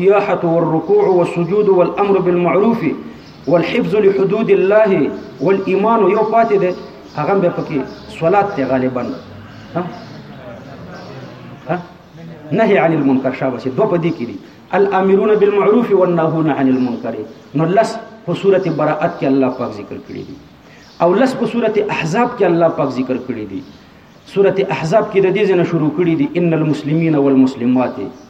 السياحة والركوع والسجود والامر بالمعروف والحفظ لحدود الله والايمان یو پاتې ده هغه به پکې صلات ته غالبا ها ها نهي عن المنکر شابه سي دوه پدې کې دي الامرون بالمعروف والناهون عن المنکر نو لس په سورته براءت کې الله پاک ذکر کړی دي او لس په سورته احزاب کې الله پاک ذکر کړی دي سورته احزاب کې د دې ځنه شروع کړی دي ان المسلمین والمسلمات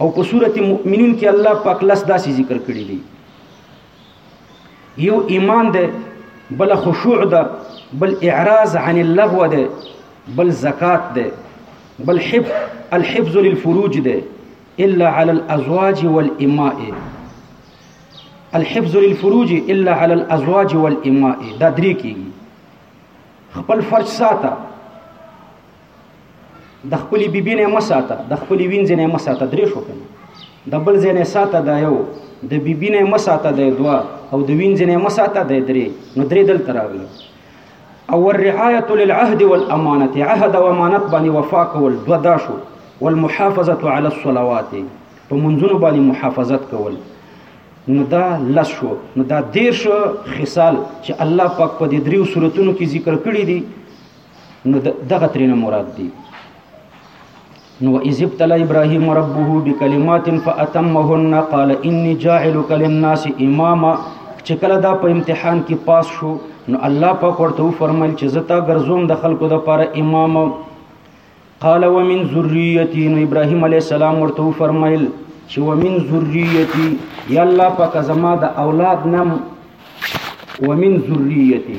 او په سورته مؤمنون کې الله پاک لس داسې ذکر کړی دی یو ایمان ده بل خشوع ده بل اعراض عن اللغو ده بل زکات ده بل حفظ الحفظ للفروج ده الا على الازواج والاماء الحفظ للفروج الا على الازواج والاماء دا درې کیږي خپل فرج ساته د خپلې بیبي نه مه ساته د خپلې وینځې نه مه ساته درې شو که نه د بل ځای نه ساته دا یو د بیبي نه مه ساته دی دوه او د وینځې نه مه ساته دی درې نو درې دلته راغلي او الرعایة للعهد والامانت عهد او امانت باندې وفا کول دوه دا شو والمحافظة على الصلوات په منځونو باندې محافظت کول نو دا لس شو نو دا دیر شو خصال چې الله پاک په دې دریو صورتونو کې ذکر کړی دي نو دغه ترینه مراد دی نو اذ ابتلى ابراهيم ربه بكلمات فاتمهن قال اني جاعلك للناس اماما چې کله دا په امتحان کې پاس شو نو الله پاک ورته فرمایل چې زتا ګرځوم د خلکو د پاره امام قال ومن ذريتي نو ابراهيم عليه السلام ورته فرمایل چې ومن ذريتي یا الله پاک زما د اولاد نم ومن ذريتي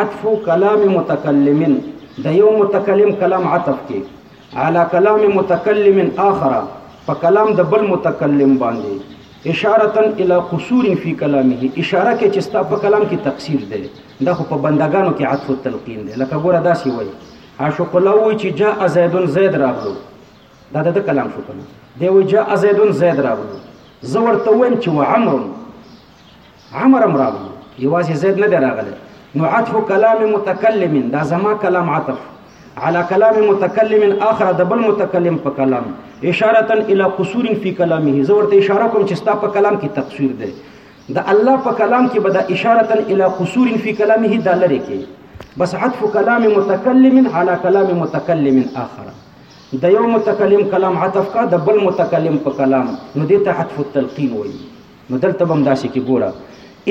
عطف کلام متکلم د یو متکلم کلام عطف کی علی کلام متکلم آخر په کلام د بل متکلم باندې اشاره الى قصور فی کلامه اشاره کې چې ستا په کلام کې تقصیر دی دا خو په بندگانو کې عطف التلقین دی لکه ګوره داسې وای عاشق الله وای چې جاء زید زید راغلو دا د کلام شو کنه دی وای جاء زید زید راغلو زه ورته وایم چې وعمر عمر هم راغلو یوازې زید نه دی راغلی نو عطف کلام متکلم دا زما کلام عطف على كلام متكلم اخر د بل متکلم په کلام اشاره الى قصور في كلامه زه ورته اشاره کوم چې ستا په کلام کې تقصیر دی د الله په کلام کې به د اشاره الى قصور في كلامه دا لري کې بس عطف کلام متکلم على کلام متکلم اخر د یو متکلم کلام عطف کا د بل متکلم په کلام نو دې ته عطف التلقین وایي نو دلته بم داسې کې ګوره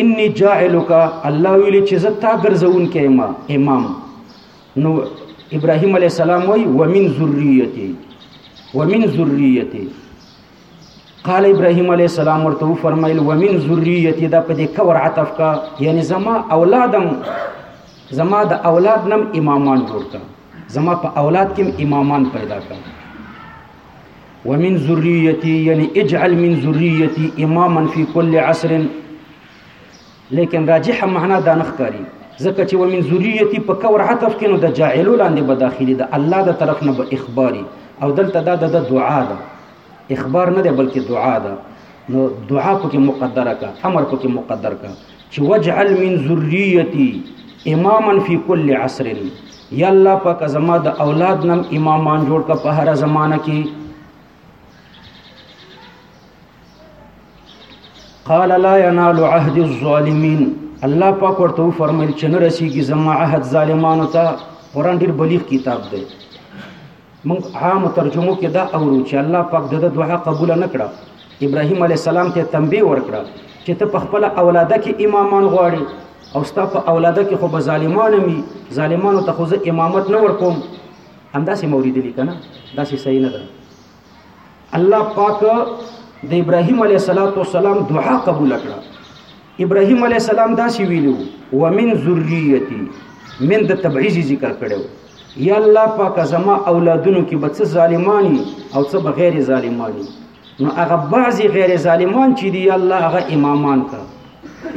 انی جاعلک الله ویلی چې زه تا ګرځون کې ما امام نو ابراهیم علی السلام وای ومن ذریته ومن ذریته قال ابراهيم عليه السلام ورته فرمایل ومن ذريتي دا په دې کور عطف کا یعنی زما اولادم زما د اولاد نم امامان جوړ کا زما په اولاد کې امامان پیدا کړ ومن ذریتی یعنی اجعل من ذریتی اماما فی کل عصر لیکن راجح معنا دا نخکاری ځکه چې ومن ذریتی په کور عطف کې نو د جاعلو لاندې به داخلي د الله د طرف نه به اخباري او دلته دا د دعا ده اخبار نه دی بلکې دعا ده نو دعا پکې مقدره کا امر پکې مقدر کا چې وجعل من ذریتی اماما فی کل عصر یا الله پاک زما د اولاد نم امامان جوړ کا په هر زمانہ کې قال لا ينال عهد الظالمين الله پاک ورته فرمایل چې نه رسیږي زما عهد ظالمانو ته قران ډیر بلیغ کتاب دی موږ عامو ترجمو کې دا اورو چې الله پاک د ده دعا قبوله نه کړه، ابراهیم علیه السلام ته یې تنبیه ورکړه چې ته په خپله اولاده کې امامان غواړې او ستا په اولاده کې خو به ظالمان هم وي، ظالمانو ته خو زه امامت نه ورکوم. همداسې مو اورېدلي که نه؟ داسې صحیح نه ده. الله پاک د ابراهيم عليه السلام دعا قبول کړه ابراهيم عليه السلام دا سی ویلو ومن ذريتي من د تبعیض ذکر کړو یا الله پاک زما اولادونو کې به څه ظالمانی او څه به غیر ظالمانی نو هغه بعضی غیر ظالمان چې دی الله هغه امامان کا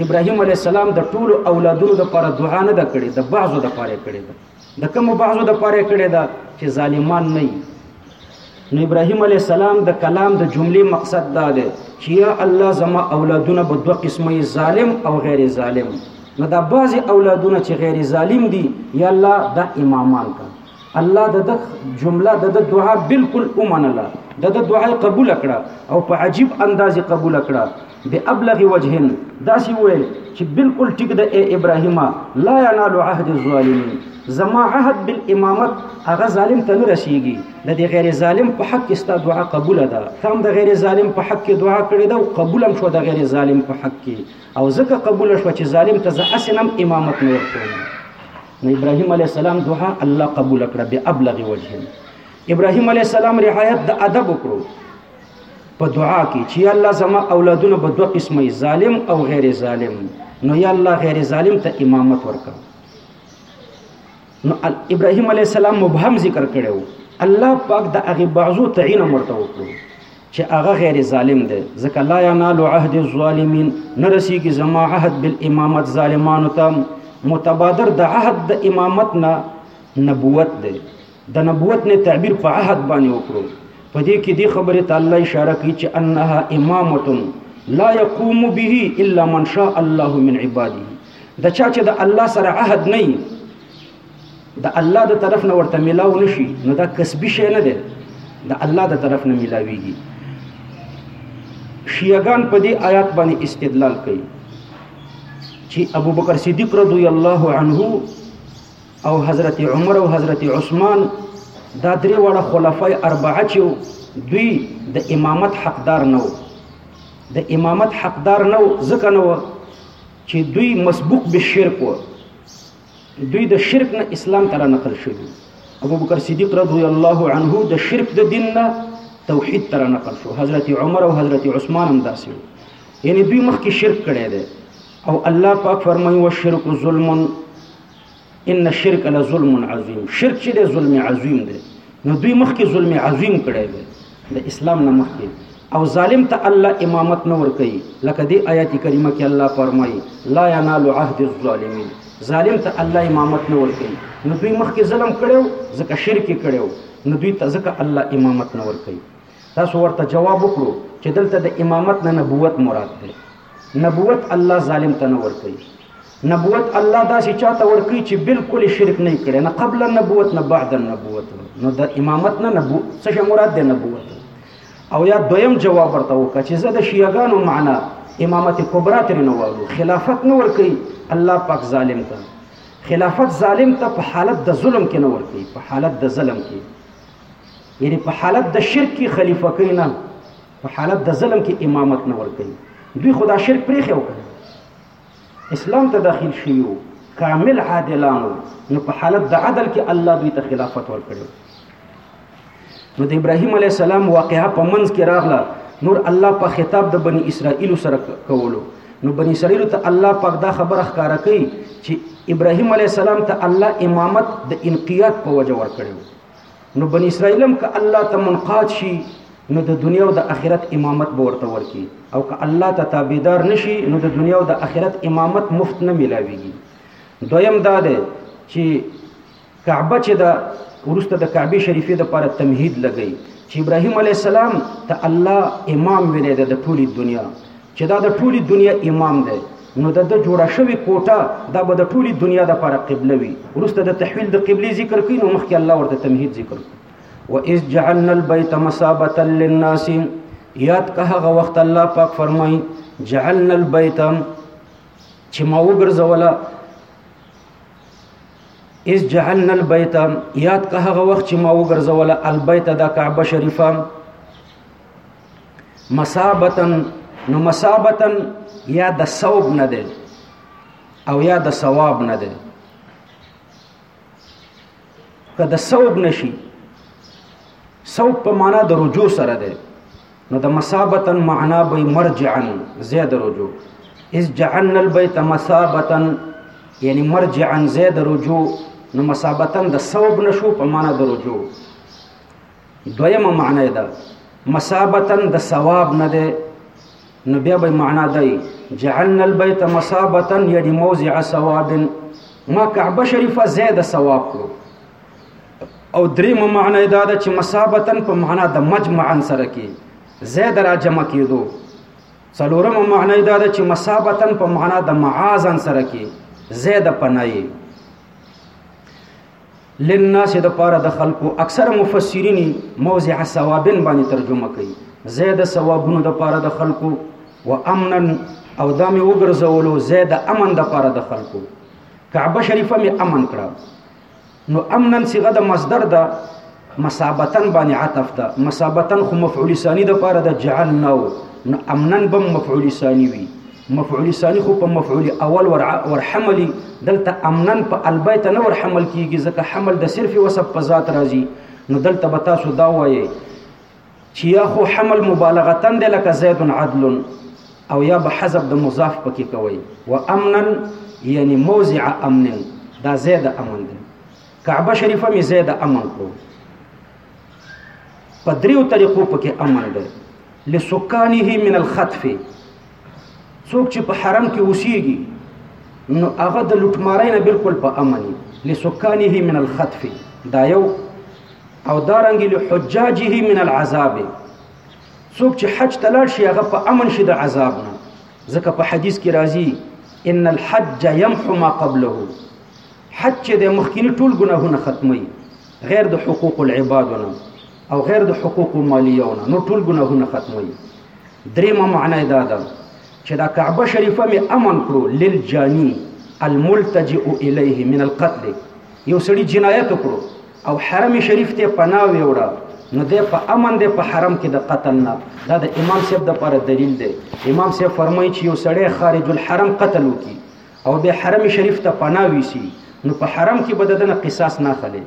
ابراهیم علی السلام د ټول اولادونو لپاره دعا نه ده کړې د بعضو لپاره کړې ده د کوم بعضو لپاره کړې ده چې ظالمان نه نو ابراهيم عليه السلام د کلام د جملې مقصد دا دی چې یا الله زما اولادونه به دوه قسمه ظالم او غیر ظالم نو دا بعض اولادونه چې غیر ظالم دي یا الله دا امامان کا الله د د جمله د د دعا بالکل اومنله د د دعا قبول کړه او په عجیب انداز قبول کړه به ابلغ وجه داسې ویل چې بالکل ټیک د ای ابراهیم لا ینال عهد الظالمین زما عهد بالامامت هغه ظالم ته نه رسیږي د دې غیر ظالم په حق کې ستا دعا قبول ده تم د غیر ظالم په حق کې دعا کړې ده او قبول هم شو د غیر ظالم په حق کې او ځکه قبول شو چې ظالم ته زه اسنم امامت نه ورکوم نو ابراهیم علی السلام دعا الله قبول کړه به ابلغ وجه ابراهیم علی السلام رعایت د ادب وکړو په دعا کې چې الله زما اولادونه به دوه قسمه ظالم او غیر ظالم نو یا الله غیر ظالم ته امامت ورکړه نو ابراهيم عليه السلام مبهم ذکر کړو الله پاک د هغه بعضو تعین مرته وکړو چې هغه غیر ظالم دی ځکه لا ینال عهد الظالمین نرسیږي زما عهد بالامامت ظالمانو ته متبادر د عهد د امامت نه نبوت دی د نبوت نه تعبیر په عهد باندې وکړو په دې کې دې خبره ته الله اشاره کوي چې انها امامه لا يقوم به الا من شاء الله من عباده د چا چې د الله سره عهد نه د الله د طرف نه ورته ملاو نشي نو دا کسبي شی نه دی د الله د طرف نه ملاويږي شیعاګان په دې آیات باندې استدلال کوي چې ابوبکر صدیق رضی الله عنه او حضرت عمر او حضرت عثمان دا درې واړه خلفای اربعه چې دوی د امامت حقدار نه وو د امامت حقدار نه وو ځکه نه وو چې دوی مسبوق به شرک وو دوی د شرک نه اسلام ته نقل شوی ابو بکر صدیق رضی الله عنه د شرک د دین نه توحید تر نقل شو حضرت عمر او حضرت عثمان هم داسې یعنی دوی مخکې شرک کړی دی او الله پاک فرمایي او شرک ظلم ان الشرك لظلم عظیم شرک چې د ظلم عظیم دی نو دوی مخکې ظلم عظیم کړی دی د اسلام نه مخکې او ظالم ته الله امامت نه ور کوي لکه دی آیات کریمه کې الله فرمایي لا ينال عهد الظالمین ظالم ته الله امامت نه ور کوي نو دوی مخکې ظلم کړو ځکه شرک کړو نو دوی ته ځکه الله امامت نه ور کوي تاسو ورته جواب وکړو چې دلته د امامت نه نبوت مراد ده نبوت الله ظالم ته نه ور کوي نبوت الله داسې چاته ورکړي چې بالکل شرک نه کړي نه قبل النبوت نه بعد النبوت نو د امامت نه نبوت څه مراد ده نبوت او یا دویم جواب ورته وکړه چې زه د شیعاګانو معنا امامت کبرا تر نه وایو خلافت نه ورکړي الله پاک ظالم ته خلافت ظالم ته په حالت د ظلم کې نه ورکړي په حالت د ظلم کې یعنی په حالت د شرک کې خلیفہ کوي نه په حالت د ظلم کې امامت نه ورکړي دوی خدا شرک پرې خو کوي اسلام ته داخل شيو کامل عادلانو نو په حالت د عدل کې الله دوی ته خلافت ورکړو نو د ابراهيم عليه السلام واقعا په منځ کې راغله نور الله په خطاب د بني اسرائيل سره کولو نو بني اسرائيل ته الله پاک دا خبره ښکارا کوي چې ابراهيم عليه السلام ته الله امامت د انقياد په وجه ورکړو نو بنی اسرائیلم که الله ته منقاد شي نو د دنیا او د آخرت امامت به ورته ورکي او که الله ته تابعدار نشي نو د دنیا او د آخرت امامت مفت نه ملاويږي دویم دا ده چې کعبه چې د ورسته د کعبه شریفې د لپاره تمهید لګی چې ابراهیم علی السلام ته الله امام ویلې ده د ټولي دنیا چې دا د ټولي دنیا امام دی نو د د جوړه شوی کوټه دا به د ټولي دنیا د لپاره قبله وي ورسته د تحویل د قبلي ذکر کین او مخکې الله ورته تمهید ذکر کړ واذ جعلنا البيت مثابه للناس یاد که هغه وخت الله پاک فرمای جعلنا البيت چې ما وګرځولا اس جعلنا البيت یاد که هغه وخت چې ما وګرځولا البيت د کعبه شریفه مصابتن نو مصابتن یا د ثوب نه دی او یا د ثواب نه دی که د ثوب نشي ثوب په معنا د رجوع سره دی نو د مصابتا معنا به مرجعا زید رجوع اذ جعلنا البيت مصابتا یعنی مرجعا زید رجوع نو مصابتا د ثوب نشو په معنا د رجوع دویمه معنی ده مسابتن د ثواب نه ده نو بیا به معنا دی جعلنا البيت مصابتا یعنی موضع ثواب ما کعبه شریفه زیاده ثواب کړو او دریم معنی دا ده چې مصابتا په معنا د مجمعا سره کې زیاده را جمع کېدو څلورم معنی دا ده چې مصابتا په معنا د معازن سره کې زیاده پنای للناس د پاره د خلکو اکثر مفسرین موضع ثوابن باندې ترجمه کوي زید ثوابونو د پاره د خلکو و امنا او دا مې وګرځولو زید امن د پاره د خلکو کعبه شریفه مې امن کړه نو امنن صيغه د مصدر ده مسابتن باندې عطف ده مسابتن خو مفعول ثانی د پاره د جعلنا نو امنن بم مفعول ثانی وی مفعول ثانی خو په مفعول اول ور ور حملی دلته امنن په البیت نه ور حمل کیږي ځکه حمل د صرف وسب په ذات راځي نو دلته به تاسو دا وایي چې یا خو حمل مبالغه تند لکه زید عدل او یا به حذف د مضاف پکې کوي و امنن یعنی موضع امن دا زید امن دی کعبه شریفه می زید امن کړو په دریو طریقو پکې امن ده لسکانه من الخطف څوک چې په حرم کې اوسېږي نو هغه د لوټمارۍ نه بالکل په امن لسکانه من الخطف دا یو او دارنګ له حجاجه من العذاب څوک چې حج تلل شي هغه په امن شي د عذاب نه ځکه په حدیث کې راځي ان الحج يمحو ما قبله حج چې د مخکینی ټول ګناهونه ختمي غیر د حقوق العبادونه او غیر د حقوق مالیونه نو ټول ګناهونه ختمي دریمه معنی دا ده چې دا کعبه شریفه می امن کړو للجانی الملتجئ الیه من القتل یو سړي جنایت وکړو او حرم شریف ته پناه ویوړه نو د په امن د په حرم کې د قتل نه دا د امام صاحب د پر دلیل دی امام صاحب فرمایي چې یو سړی خارج الحرم قتل وکي او بیا حرم شریف ته پناه ویسی نو په حرم کې به ددنه قصاص نه خلې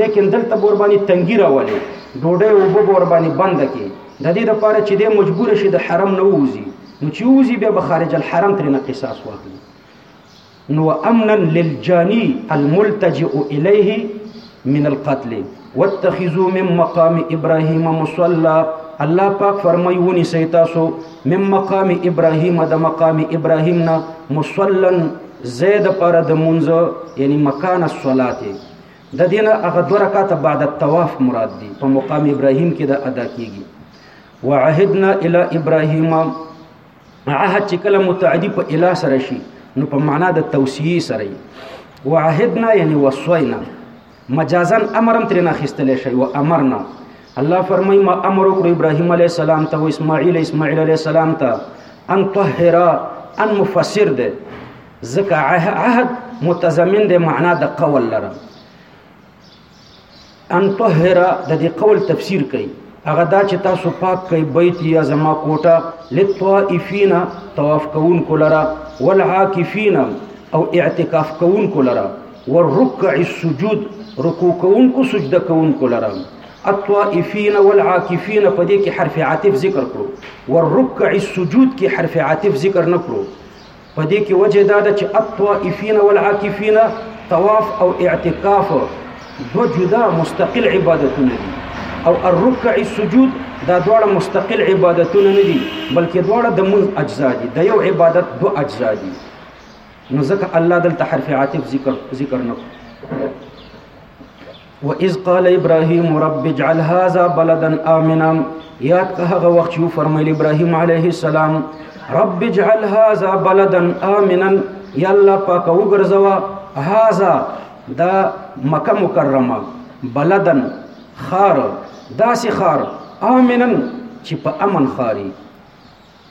لیکن دلته بور باندې تنګی راولې ډوډۍ او به بور باندې بند کې د دې لپاره چې د مجبور شي د حرم نه ووزي نو چې ووزي بیا به خارج الحرم ترې نه قصاص واخلي نو امنا للجاني الملتجئ الیه من القتل واتخذوا من مقام ابراهيم مصلى الله پاک فرمای ونی سی تاسو من مقام ابراهيم د مقام ابراهيم نه مصلن زید پر د منځ یعنی مکان الصلاه د دینه هغه دوه رکعات بعد الطواف مراد دی په مقام ابراهيم کې د ادا کیږي وعهدنا الى ابراهيم عهد چې کله متعدی په اله سره شي نو په معنا د توسیه سره وعهدنا یعنی وصینا مجازا امر هم ترې نه اخیستلی شي و امرنا الله فرمایي ما امر وکړو ابراهیم علیه السلام ته و اسماعیل اسماعیل علیه السلام ته ان طهرا ان مفسر دی ځکه عهد متضمن دی معنا د قول لره ان طهرا د دې قول تفسیر کوي هغه دا چې تاسو پاک کوي بیت یا زما کوټه لطائفین طواف کوونکو لره والعاکفین او اعتکاف کوونکو لره والرکع السجود رکوع کوونکو سجده کوونکو لره الطائفین والعاکفین په دې کې حرف عاطف ذکر کړو والرکع السجود کې حرف عاطف ذکر نه کړو په دې کې وجه دا ده چې الطائفین والعاکفین طواف او اعتکاف دو جدا مستقل عبادتونه دي او الرکع السجود دا دواړه مستقل عبادتونه نه دي بلکې دواړه د مون اجزا دي د یو عبادت دو اجزا دي نو ځکه الله دلته حرف عاطف ذکر ذکر نه و اذ قال ابراهيم رب اجعل هذا بلدا امنا یاد که هغه وخت یو فرمایلی ابراهيم عليه السلام رب اجعل هذا بلدا امنا یا الله پاک وګرځوا هذا دا مکه مکرمه بلدن خار داسې خار امنن چې په امن خاري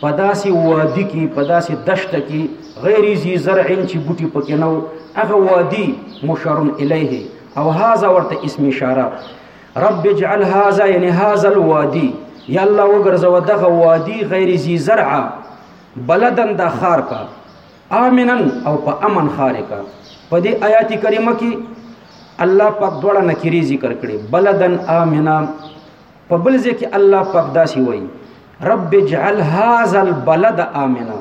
په داسې وادي کې په داسې دشته کې غیر ذی زرع چې بوټي پکې نه هغه وادي مشار الیه او هاذا ورته اسم اشاره رب اجعل هاذا یعنی هاذا الوادي یا الله وګرځو دغه وادي غیر ذی زرع بلدن دا خار کا امنن او په امن خار کا په دې آیات کریمه کې الله پاک دوړه نکری ذکر کړي بلدن امنا په بل ځای کې الله پاک داسې وایي رب اجعل هذا البلد آمنا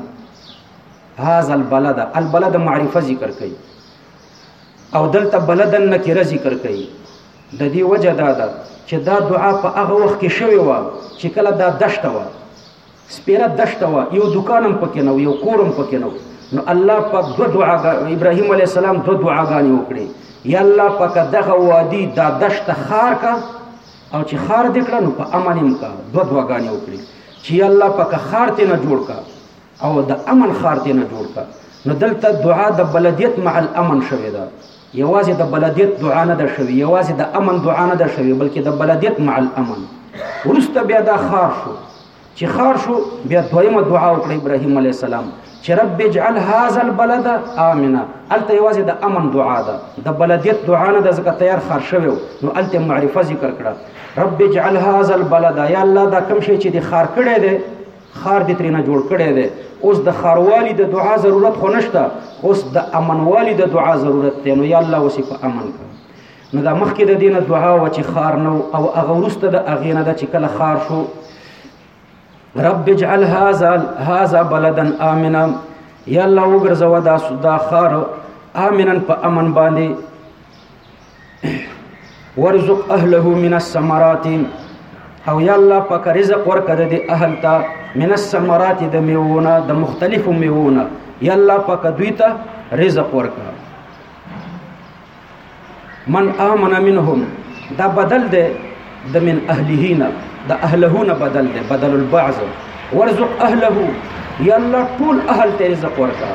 هذا البلد البلد معرفه ذکر کوي او دلته بلدن نکره ذکر کوي د دې وجه دا ده چې دا دعا په هغه وخت کې شوې و چې کله دا دشته و سپیره دشته و یو دکانم پکې نو یو کورم پکې نو نو الله پاک دو دعا ابراهیم علی السلام دو دعاګانې وکړي یا الله پاک دغه وادي دا دشته خار کا او چې خار دې کړه نو په امن هم کا دوه دعاګانې وکړي چې یا الله پاک خار ته نه جوړ کا او د امن خار ته نه جوړ کا نو دلته دعا د بلدیت مع الامن شوې ده یوازې د بلدیت دعا نه ده شوې یوازې د امن دعا نه ده شوې بلکې د بلدیت مع الامن ورسته بیا دا خار شو چې خار شو بیا دویمه دعا وکړه ابراهیم علی السلام چې رب اجعل هذا البلد امنا الته یوازې د امن دعا ده د بلدیت دعا نه د زکه تیار خار شوی نو الته معرفه ذکر کړه رب اجعل هذا البلد یا الله دا کوم شی چې د خار کړی دی خار دې ترنه جوړ کړی دی اوس د خاروالي د دعا ضرورت خو نشته اوس د امنوالي د دعا ضرورت دی نو یا الله وسې په امن کړه نو دا مخکې د دینه دعا و چې خار نو او هغه ورسته د هغې نه ده چې کله خار شو رب اجعل هذا هذا بلدا امنا یا الله وګرځوه دا دا خار امنا په امن باندې ورزق اهله من الثمرات او یا الله پاک رزق ورکړه د اهل ته من الثمرات د میوونه د مختلفو میوونه یا الله پاک دوی ته رزق ورکړه من امن منهم دا بدل دی د من اهلهینا د اهلهونه بدل دی بدل البعض ورزق اهله یا الله ټول اهل ته رزق ورکا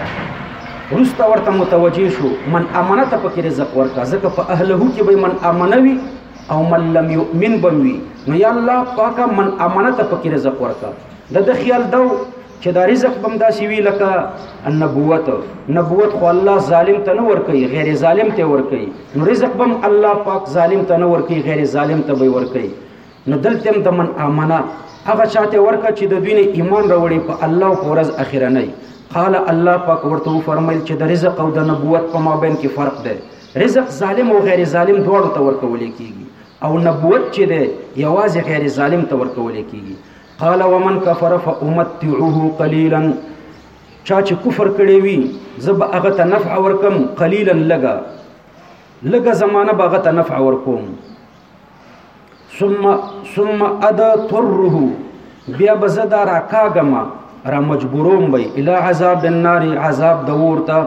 ورسته ورته متوجه شو من امانت په کې رزق ورکا ځکه په اهله کې به من امنوي او من لم يؤمن بوي نو یا الله پاکه من امانت په کې رزق ورکا د د خیال دو چې دا رزق بم داسې وی لکه النبوت نبوت خو الله ظالم ته نه ورکي غیر ظالم ته ورکي نو رزق بم الله پاک ظالم ته نه ورکي غیر ظالم ته به ورکي نو دلته د من امنه هغه چاته ورکه چې د دوی نه ایمان راوړي په الله او پرز اخره نه قال الله پاک ورته فرمایل چې د رزق او د نبوت په مابین کې فرق دی رزق ظالم او غیر ظالم دواړو ته ورکول کیږي او نبوت چې دی یوازې غیر ظالم ته ورکول کیږي قال ومن كفر فامتعه قليلا چا چې کفر کړی وي زب هغه ته نفع ورکم قليلا لګا لګا زمانہ به هغه ته نفع ورکوم ثم ثم ادا طره بیا بزدا راکاګما را مجبوروم به الی عذاب النار عذاب دورته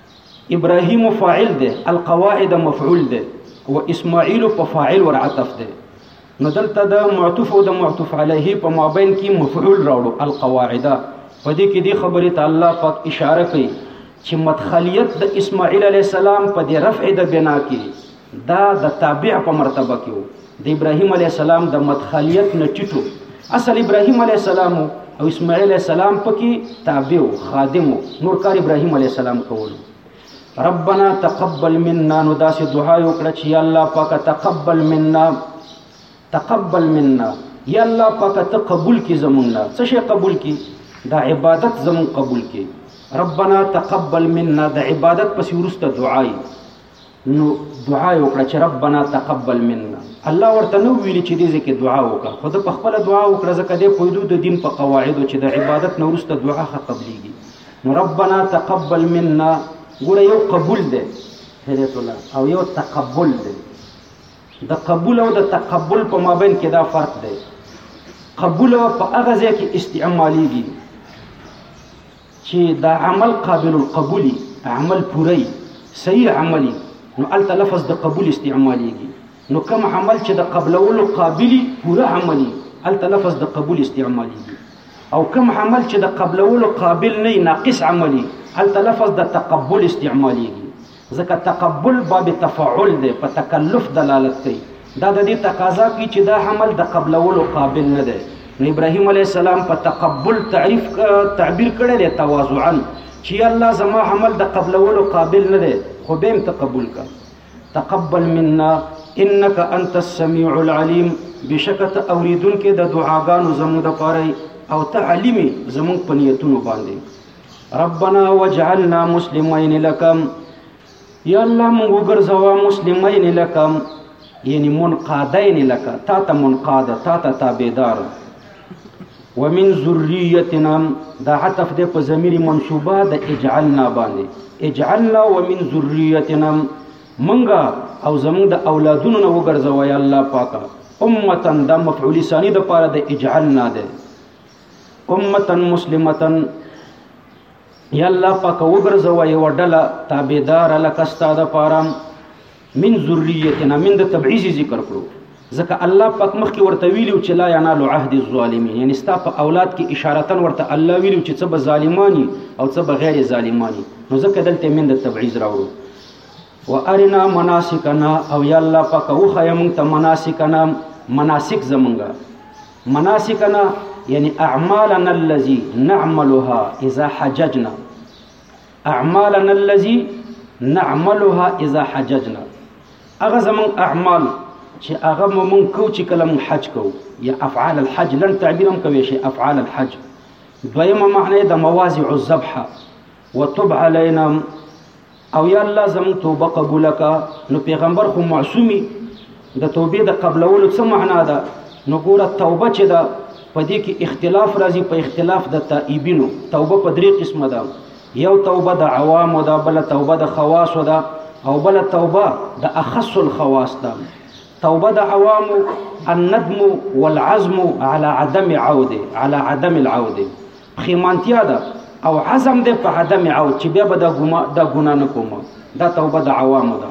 ابراهيم فاعل ده القواعد مفعول ده او اسماعيل په فاعل ور عطف ده نو دلته د معطوف او د معطوف عليه په مابین کې مفعول راوړو القواعده په دې کې دی خبره تعالی پاک اشاره کوي چې مدخلیت د اسماعیل علی السلام په دې رفع د بنا کې دا د تابع په مرتبه کې وو د ابراهیم علی السلام د مدخلیت نه ټیټو اصل ابراهیم علی السلام او اسماعیل علی السلام پکې تابع او خادم نور کار ابراهیم علی السلام کول ربنا تقبل منا نو داسې دعا وکړه چې الله پاک تقبل منا تقبل منا یا الله پاک ته قبول کی زمونږه څه شي قبول کی دا عبادت زمون قبول کی ربنا تقبل منا د عبادت پسې ورسته دعای نو دعا یې وکړه چې ربنا تقبل منا الله ورته نو ویلي چې دې ځکه دعا وکړه خو د په خپل دعا وکړه ځکه دې پویدو د دین په قواعدو چې د عبادت نه ورسته دعا ښه قبليږي نو ربنا تقبل منا ګوره یو قبول دی هدایت الله او یو تقبل دی د قبول او د تقبل په مابین کې دا فرق دی قبول په هغه ځای کې استعماليږي چې دا عمل قابل القبول عمل پوره صحیح عمل نو الته لفظ د قبول استعمالېږي نو کوم عمل چې د قبلولو قابل پوره عمل الته لفظ د قبول استعمالېږي او کوم عمل چې د قبلولو قابل نه ناقص عمل الته لفظ د تقبل استعمالېږي ځکه تقبل باب تفعل دی په تکلف دلالت کوي دا د دې تقاضا کوي چې دا عمل د قبلولو قابل نه دی نو ابراهيم عليه السلام په تقبل تعریف تعبیر کړی دی تواضعا چې الله زما عمل د قبلولو قابل نه دی خو به ته قبول کا تقبل منا انك انت السميع العليم بشکت اوریدونکې د دعاګانو زموږ د پاره او ته علیمي زموږ پنیتونو باندې ربنا وجعلنا مسلمین لکم یا الله مونږ وګرځوا مسلمین لکم یعنی منقادین لک تا ته منقاد تا ته تابعدار ومن ذریتنا دا عطف ده په ضمیر منصوبه د اجعلنا باندې اجعلنا ومن ذریتنا منګه او زمونږ د اولادونو نه وګرځوا یا الله پاکه امه دا مفعول ثانی د پاره د اجعلنا ده امتا مسلمتا یا الله پاک وګرځوا یو ډله تابعدار لکه استاد پاره من ذریتنا من د تبعیض ذکر کړو ځکه الله پاک مخکې ورته ویلو چې لا ینال عهد الظالمین یعنی ستا په اولاد کې اشارتن ورته الله ویلو چې څه به ظالمانی او څه به غیر ظالمانی نو ځکه دلته من د تبعیض راوړو و ارنا مناسکنا او یا الله پاک او خیا مونږ ته مناسکنا مناسک زمونږه مناسکنا یعنی اعمالنا الذي نعملها اذا حججنا اعمالنا الذي نعملها اذا حججنا هغه زمون اعمال چې هغه مونږ کو چې کله مونږ حج کو یا افعال الحج لن تعبیرم کوي شي افعال الحج دویمه معنی د مواضع الذبح وتب علينا او یا الله زموږ توبه قبول کا نو پیغمبر خو معصومی د توبې د قبلولو څه معنا ده نو ګوره توبه چې ده په دې کې اختلاف راځي په اختلاف د تائبینو توبه په درې قسمه ده یو توبه د عوامو ده بل توبه د خواصو ده او بل توبه د اخص الخواص ده توبه د عوامو الندم والعزم على عدم عوده على عدم العوده پښیمانتیا ده او عزم ده په عدم عود چې بیا به دا ګما دا ګنا نه کوم دا توبه د عوامو ده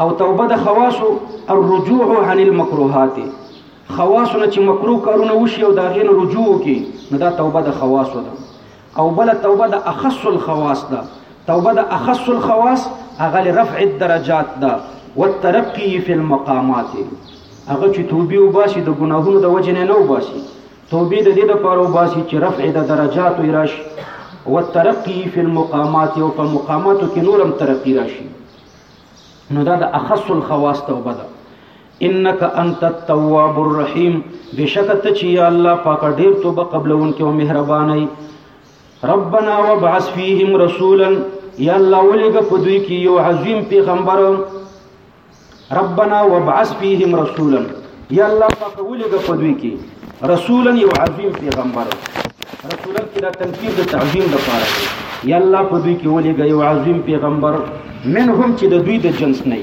او توبه د خواصو الرجوع عن المکروهات خواصو نه چې مکروه کارونه وشي او دا غین رجوع کی نو دا توبه د خواصو ده او بل توبه د اخص الخواص ده توبه د اخص الخواص هغه رفع الدرجات ده والترقي في المقامات هغه چې توبه وباسي د ګناهونو د وجنه نه وباسي توبې د دې لپاره وباسي چې رفع د درجاتو یې راشي والترقي فی المقامات او په مقاماتو کې نور هم ترقي راشي نو دا د اخص الخواص توبه ده انک انت التواب الرحیم بشک ته چې یا الله پاک ډیر توبه قبلون کې او مهرباني ربنا وابعث فیهم رسولا یا الله ولګه په دوی کې یو عظیم پیغمبر ربنا وابعث فيهم رسولا یا الله پاک ولګه په دوی کې رسولا یو عظیم پیغمبر رسولا کې دا تنفیذ د تعظیم د پاره دی یا الله په دوی کې ولګه یو عظیم پیغمبر منهم چې د دوی د جنس نه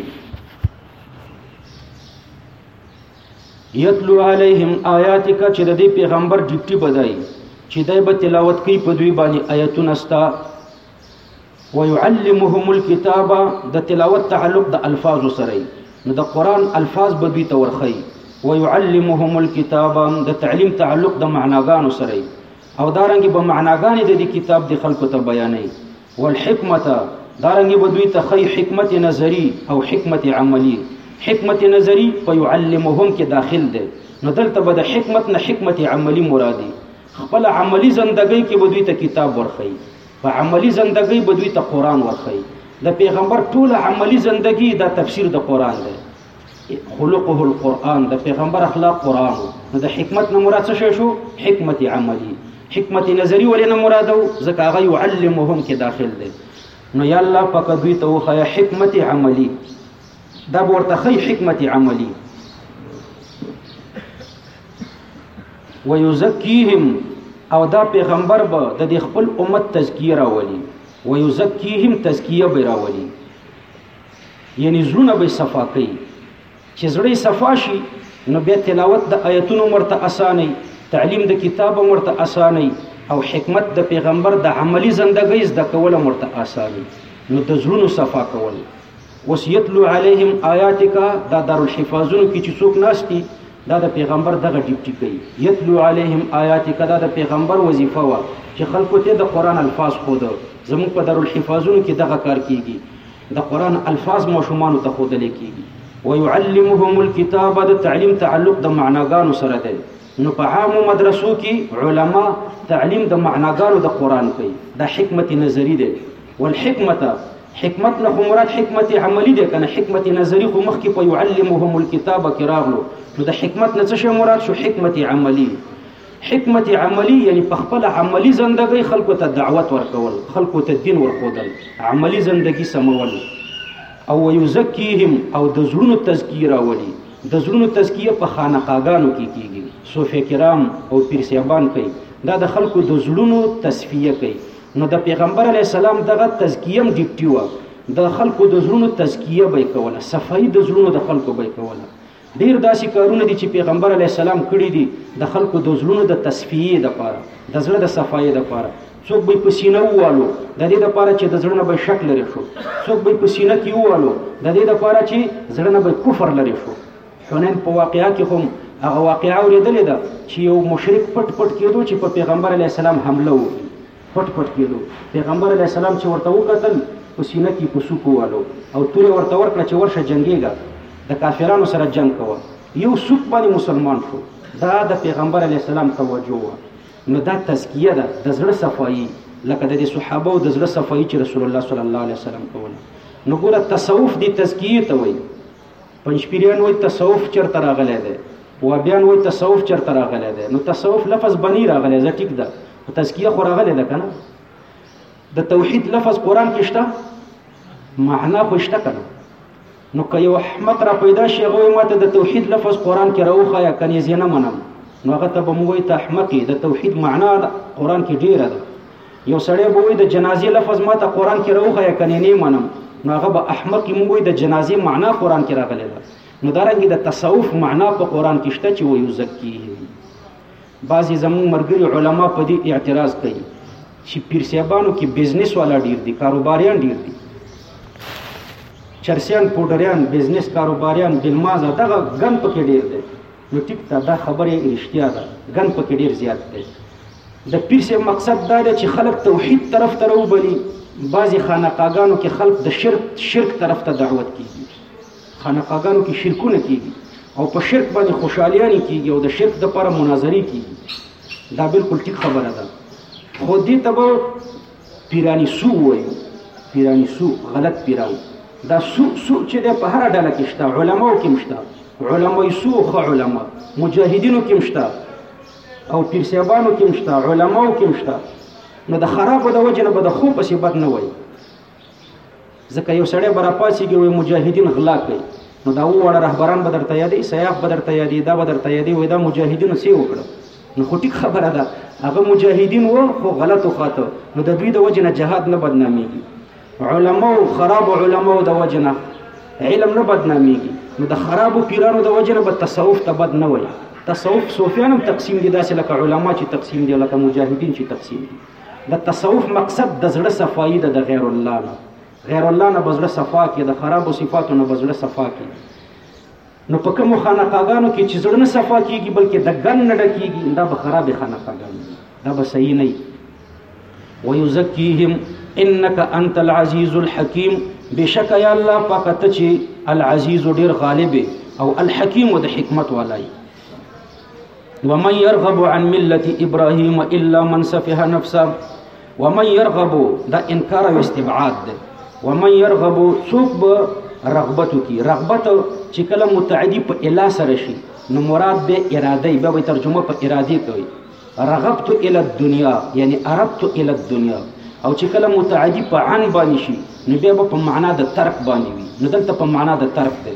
یتلو علیهم آیاتک چې د دې پیغمبر ډیپټي بدای چې دای به تلاوت کوي په دوی باندې آیتونه ستا ويعلمهم الكتاب د تلاوت تعلق د الفاظ سره نو د قران الفاظ به دوی ته ورخی ويعلمهم الكتاب د تعلیم تعلق د معناګانو سره او دارنګ به معناګانې د دې کتاب د خلکو ته بیانې والحکمت دارنګ به دوی ته خی حکمت نظری او حکمت عملی حکمت نظری په يعلمهم کې داخل ده نو دلته به د حکمت نه حکمت عملی مرادي خپل عملی زندګۍ کې به دوی ته کتاب ورخی په عملی زندګۍ به دوی ته قرآن ورخی د پیغمبر ټول عملی زندګی دا تفسیر د قرآن دی خلقه القرآن د پیغمبر اخلاق قرآن نو د حکمت نه مراد څه شو حکمت عملی حکمت نظری ولې نه مرادو ځکه هغه يعلمهم کې داخل دی نو یا الله پاک دوی ته وخیا حکمت عملی دا ورته خی حکمت عملی ويزکیهم او دا پیغمبر به د دې خپل امت تزکیه راولي ويزکیهم تزکیه به راولي یعنی زړونه به صفا کوي چې زړه صفا شي نو بیا تلاوت د آیتونو مرته اساني تعلیم د کتاب مرته اساني او حکمت د پیغمبر د عملی زندګۍ زده کول مرته اساني نو د زړونو صفا کول اوس یتلو علیهم آیاتک دا دارالحفاظونو کې چې څوک ناست دي دا د پیغمبر دغه ډیپټي کوي یتلو علیهم آیاتک دا د پیغمبر وظیفه وه چې خلکو ته د قرآن الفاظ خود زموږ په دارالحفاظونو کې دغه کار کیږي د قرآن الفاظ ماشومانو ته ښودل کیږي ويعلمهم الكتاب د تعلیم تعلق د معناګانو سره دی نو په عامو مدرسو کې علما تعلیم د معناګانو د قران کوي دا حکمت نظری دی والحکمت حکمت نه مراد حکمت عملی دی کنه حکمت نظری خو مخکې په يعلمهم الكتاب کې راغلو نو د حکمت نه څه مراد شو حکمت عملی حکمت عملی یعنی په خپل عملی زندګۍ خلکو ته دعوت ورکول خلکو ته دین ورکول عملی زندګی سمول او یزکیهم او د زړونو تزکیه راولي د زړونو تزکیه په خانقاګانو کې کیږي صوفه کرام او پیر صاحبان کوي دا د خلکو د زړونو تصفیه کوي نو د پیغمبر علی السلام دغه تزکیه هم ډیپټي و د خلکو د زړونو تزکیه به کوله صفائی د زړونو د خلکو به کوله ډیر داسې کارونه دي چې پیغمبر علی السلام کړی دي د خلکو د زړونو د تصفیه لپاره د زړه د صفائی لپاره څوک به په سینه ووالو د دې لپاره چې د زړه نه به شک لري شو څوک به په سینه کې ووالو د دې لپاره چې زړه نه به کفر لري شو حنین په واقعیا کې هم هغه واقعا ورېدلې ده چې یو مشرک پټ پټ کېدو چې په پیغمبر علی السلام حمله وکړي پټ پټ کېدو پیغمبر علی السلام چې ورته وکتل په سینه کې په سوکو والو او تورې ورته ورکړه چې ورشه جنگېږه د کافرانو سره جنگ کوه یو سوک باندې مسلمان شو دا د پیغمبر علی السلام توجه وه نو دا تزکیه ده د زړه صفایي لکه د صحابه او د زړه صفایي چې رسول الله صلی الله علیه وسلم کوله نو ګوره تصوف دی تزکیه ته وایي پنځپیریان وایي تصوف چرته راغلی دی وابیان وایي تصوف چرته راغلی دی نو تصوف لفظ بنی راغلی زه ټیک ده خو تزکیه خو راغلی ده کنه د توحید لفظ قران کې شته معنا خو شته کنه نو که یو احمق را پیدا شي هغه وایي ماته د توحید لفظ قرآن کې راوښایه که نه زه نه منم نو هغه ته به مو وایي ته احمق یې د توحید معنا قرآن کې ډېره ده یو سړی به وایي د جنازې لفظ ماته قرآن کې راوښایه که نه نه منم نو هغه به احمق یې مو وایي د جنازې معنا قرآن کې راغلې ده نو دارنګې د تصوف معنا په قرآن کې شته چې ویزکیهم بعضی زموږ مرګري علما په دې اعتراض کوي چې پیر صاحبانو کې بزنس والا ډیر دي کاروباریان ډیر دي چرسیان پودریان بزنس کاروباریان بلمازه دغه ګن پکې ډیر دي نو ټیک ته دا خبره رښتیا ده ګن پکې ډیر زیات دی د پیر صاحب مقصد دا دی چې خلک توحید طرف ته راوبلي بعضی خانقاګانو کې خلک د شرک شرک طرف ته دعوت کیږي خانقاګانو کې شرکونه کیږي او په شرک باندې خوشحالیانې کیږي او د شرک د پاره مناظرې کیږي دا بالکل ټیک خبره ده خو دې ته به پیرانی سو وایو پیرانی سو غلط پیران دا سو سو چې د په هر ډله کې شته علماو کې مشته علماء سو خو علماء مجاهدینو کې مشته او پیر صاحبانو کې مشته علماو کې مشته نو د خرابو د وجه نه به د خو په صفت نه وایي ځکه یو سړی به راپاڅېږي وایي مجاهدین غلا کوي نو دا وواړه رهبران به درته یادوي سیاف به درته یادوي دا به درته یادوي وایي دا مجاهدینو څه وکړه نو خو ټیک خبره ده هغه مجاهدین وو خو غلطو خاطو نو د دوی د وجې نه جهاد نه بدنامېږي علماو خرابو علماو د وجې نه علم نه بدنامېږي نو د خرابو پیرانو د وجې نه به تصوف ته بد نه وایي تصوف صوفیان هم تقسیم دي داسې لکه علما چې تقسیم دي لکه مجاهدین چې تقسیم دي د تصوف مقصد د زړه صفائی ده د غیر الله نه غیر الله نه بزړه صفا کې د خرابو صفاتو نه بزړه صفا کې نو په کوم خانقاګانو کې چې زړه نه صفا کیږي بلکې د ګن نه ډکیږي دا به خراب خانقاګان دا به صحیح نه ويزكيهم انك انت العزيز الحكيم بشک یا الله پاک ته چې العزيز ډیر غالب او الحكيم د حکمت والای ومن يرغب عن ملت ابراهيم الا من سفه نفسه ومن يرغب دا انکار او استبعاد ده ومن يرغب څوک به رغبت کی رغبت چې کله متعدی په الا سره شي نو مراد به اراده به به ترجمه په اراده کوي رغبت الى الدنيا یعنی اردت الى الدنيا او چې کله متعدی په عن باندې شي نو بیا په معنا د ترک باندې وي نو دلته په معنا د ترک دی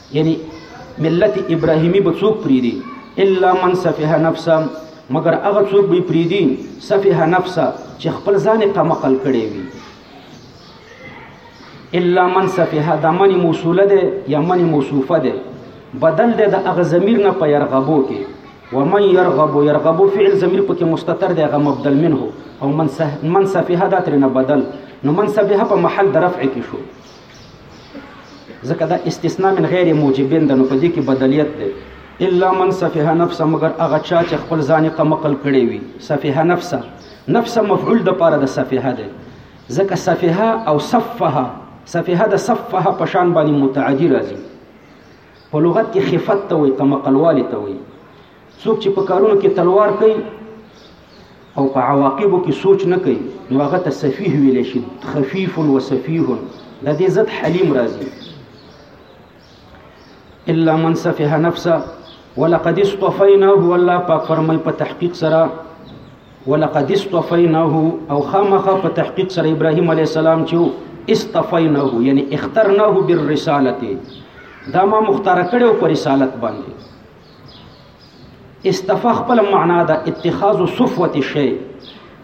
یعنی ملت ابراهیمی به څوک پریدي الا من سفه نفسه مگر هغه څوک به پریدي سفه نفسه چې خپل ځان قمقل کړي وي الا من سفه د منی موصوله ده یا منی موصوفه ده بدل ده د هغه ضمیر نه په يرغبو کې ومن يرغب يرغب فعل ضمیر پکې مستتر دی هغه مبدل منه او من سفه دا ترنه بدل نو من سفه په محل د رفع کې شو ځکه دا استثناء من غیر موجبین ده نو په دې کې بدلیت دی الا من سفه نفسه مگر هغه چا چې خپل ځان یې قمقل کړی وي سفه نفسه نفسه مفعول د پاره د سفه دی ځکه سفه او سفه سفه د سفه په شان باندې متعدی راځي په لغت کې خفت ته وایي کمقلوالي ته وایي څوک چې په کارونو کې تلوار کوي او په عواقبو کې سوچ نه کوي نو هغه ته سفیه ویل شي خفیف و سفیه د دې ضد حلیم راځي الا من سفه نفسه ولقد اصطفيناه والله پاک فرمای په تحقیق سره ولقد استفیناه او خامخا په تحقیق سره ابراهیم علی السلام چې استفیناه یعنی اخترناه بالرساله دا ما مختار کړو پر رسالت باندې استفا خپل معنا دا اتخاذ صفوه شی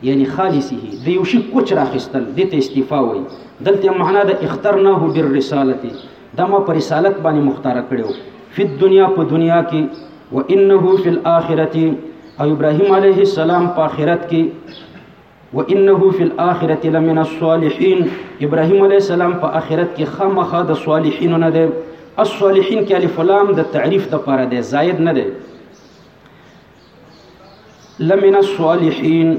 یعنی خالصه د یو شي کوچ راخستل د ته استفا وای دلته معنا د اخترناه بالرساله دا ما په رسالت باندې مختار کړو فی الدنیا په دنیا کې و انه فی الاخرته او ابراهیم علیه السلام په آخرت کې و انه فی الاخرته لمن الصالحین ابراهیم علیه السلام په آخرت کې خامخا د صالحین نه دی الصالحین کې الف لام د تعریف د پاره دی زائد نه دی لمن الصالحین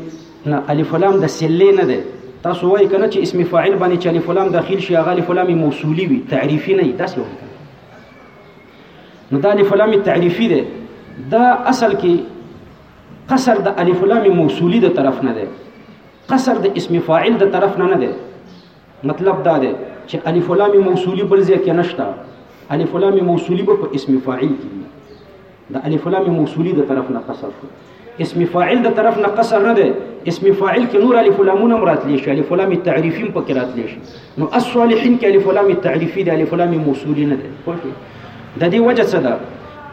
نه الف لام د سلې نه ده تاسو وایي کنه چې اسم فاعل باندې چې الف لام داخل شي هغه الف لام موصولی وي تعریفي نه داسې وایي نو دا الف لام تعریفي ده دا اصل کې قصر د الف لام موصولی د طرف نه ده قصر د اسم فاعل د طرف نه نه ده مطلب دا دی چې الف لام موصولی بل ځای کې نشته الف لام موصولی به په اسم فاعل کې د الف لام موصولی د طرف نه قصر شو اسم فاعل د طرف نه قصر نه دی اسم فاعل کې نور الف لامونه مراد لې شي الف لام تعریفی په کې رات لې شي نو الصالحین کې الف لام تعریفی دی الف لام موصولی نه دی د دې وجه څه ده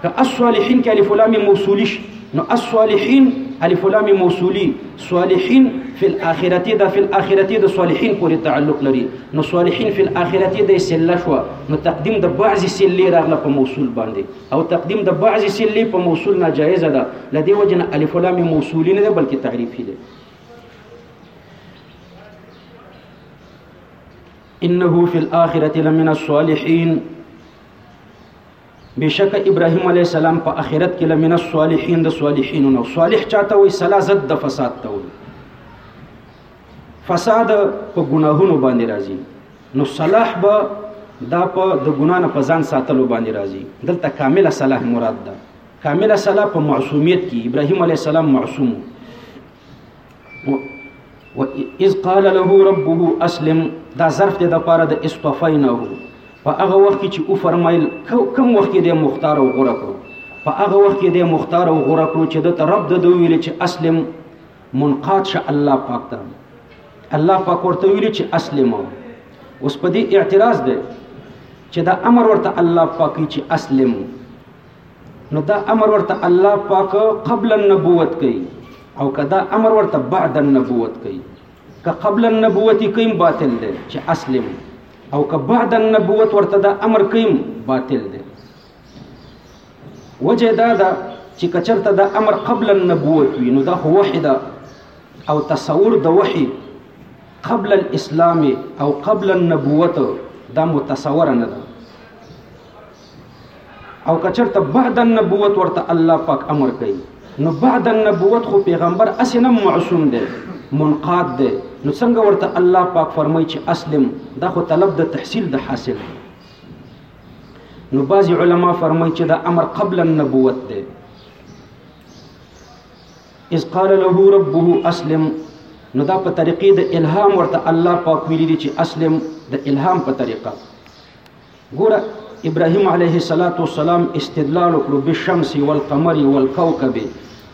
که الصالحین کې الف لام موصولی شي نو الصالحین الف لام موصولی صالحین فی الاخرته دا فی الاخرته د صالحین پورې تعلق لري نو صالحین فی الاخرته د سله شو نو تقدیم د بعض سله راغله په موصول باندې او تقدیم د بعض سله په موصول ناجایز ده لدی وجنه الف لام موصولی نه بلکې تعریفی ده انه فی الاخره لمن الصالحین بشک ابراهیم علی السلام په اخرت کې لمن الصالحین د صالحین نو صالح چاته وي سلازت د فساد ته وي فساد په ګناهونو باندې راځي نو صلاح به دا په د ګنا نه په ځان ساتلو باندې راځي دلته کامله صلاح مراد ده کامله صلاح په معصومیت کې ابراهیم علی السلام معصوم و اذ قال له ربه اسلم دا ظرف دی د پاره د استفینه په هغه وخت چې او فرمایل کوم وخت دی مختار او غره کړو په هغه وخت دی مختار او غره کړو چې د رب د دوی ویل چې اسلم منقاد شه الله پاک ته الله پاک ورته ویل چې اسلم اوس په دې اعتراض دی چې دا امر ورته الله پاک چې اسلم نو دا امر ورته الله پاک قبل النبوت کوي او کدا امر ورته بعد النبوت کوي که قبل النبوت کوي باطل دی چې اسلم او که بعد النبوت ورته دا امر کوي باطل دی وجه دا ده چې کچرته دا امر قبل النبوت وي نو دا خو وحي ده او تصور د وحي قبل الاسلام او قبل النبوت دا متصور نه ده او کچرته بعد النبوت ورته الله پاک امر کوي نو بعد النبوت خو پیغمبر اسنه معصوم دی منقاد دی نو څنګه ورته الله پاک فرمایي چې اسلم دا خو طلب د تحصیل د حاصل نو بعضی علما فرمایي چې دا امر قبل النبوت دی اذ قال له ربه اسلم نو دا په طریقې د الهام ورته الله پاک ویلي چې اسلم د الهام په طریقه ګوره ابراهیم علیه السلام استدلال وکړو بالشمس والقمر والکوكب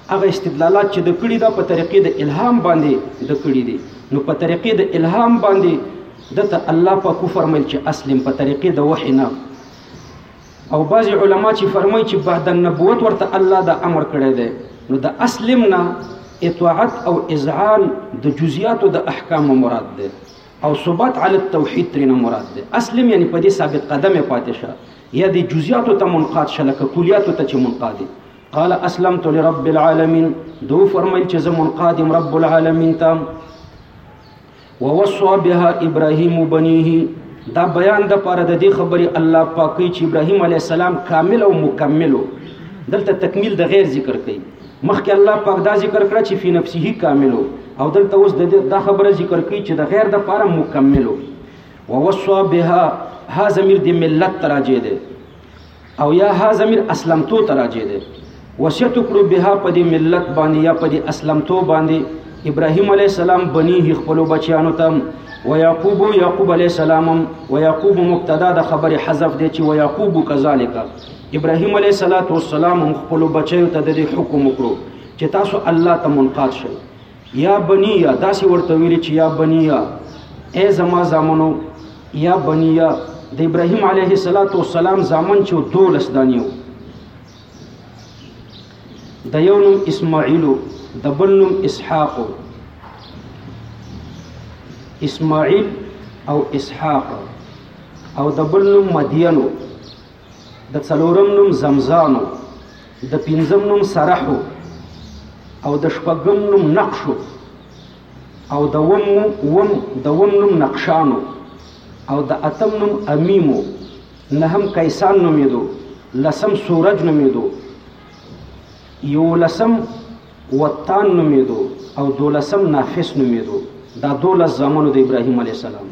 هغه استدلالات چې د کړي دا په طریقې د الهام باندې د کړي دي نو په طریقې د الهام باندې دته الله پاک فرمایل چې اسلم په طریقې د وحی نه او بعضی علما چې فرمایي چې بعد النبوت ورته الله دا امر کړی دی نو د اسلم نه اطاعت او اذعان د جزئیات او د احکام مراد دی او ثبات علی التوحید ترنه مراد ده اسلم یعنی په دې ثابت قدم پاتې شه یا د جزئیاتو ته منقاد شه لکه کلیاتو ته چې منقاد قال اسلمت لرب العالمین دو فرمایل چې زه منقادم رب العالمین ته ووصى بها ابراهيم بنيه دا بیان د پاره د دې خبرې الله پاکي چې ابراهيم عليه السلام کامل او مکمل دلته تکمیل د غیر ذکر کوي مخکې الله پاک دا ذکر کړ چې فی نفسه کاملو او دلته اوس دا خبره ذکر کوي چې د غیر د پاره مکملو ووصوا بها ها ضمیر د ملت تراجه ده او یا ها ضمیر اسلمتو تراجه ده وصیت کړو بها په دې ملت باندې یا په دې اسلمتو باندې ابراهیم علی السلام بنی خپل بچیانو تم و یعقوب یعقوب علی السلام و یعقوب مبتدا د خبر حذف دی چې و یعقوب کذالک ابراهيم عليه صلوات و سلام هم خپل بچیو ته د حکم وکړو چې تاسو الله ته منقاد شئ یا بنیا داسې ورته ویل چې یا بنیا ای زما زامنو یا بنیا د ابراهیم علیه السلام زامن چې دولس دانیو د یو نوم اسماعیل د بل نوم اسحاق اسماعیل او اسحاق او د بل نوم مدینو د څلورم نوم زمزانو د پنځم نوم سرحو او د شپږم نوم نقشو او د وم وم د وم نوم نقشانو او د اتم نوم امیمو نهم کیسان نومیدو لسم سورج نومیدو یو لسم وطان نومیدو او دولسم نافس نومیدو دا دولس زامنو د ابراهیم علی السلام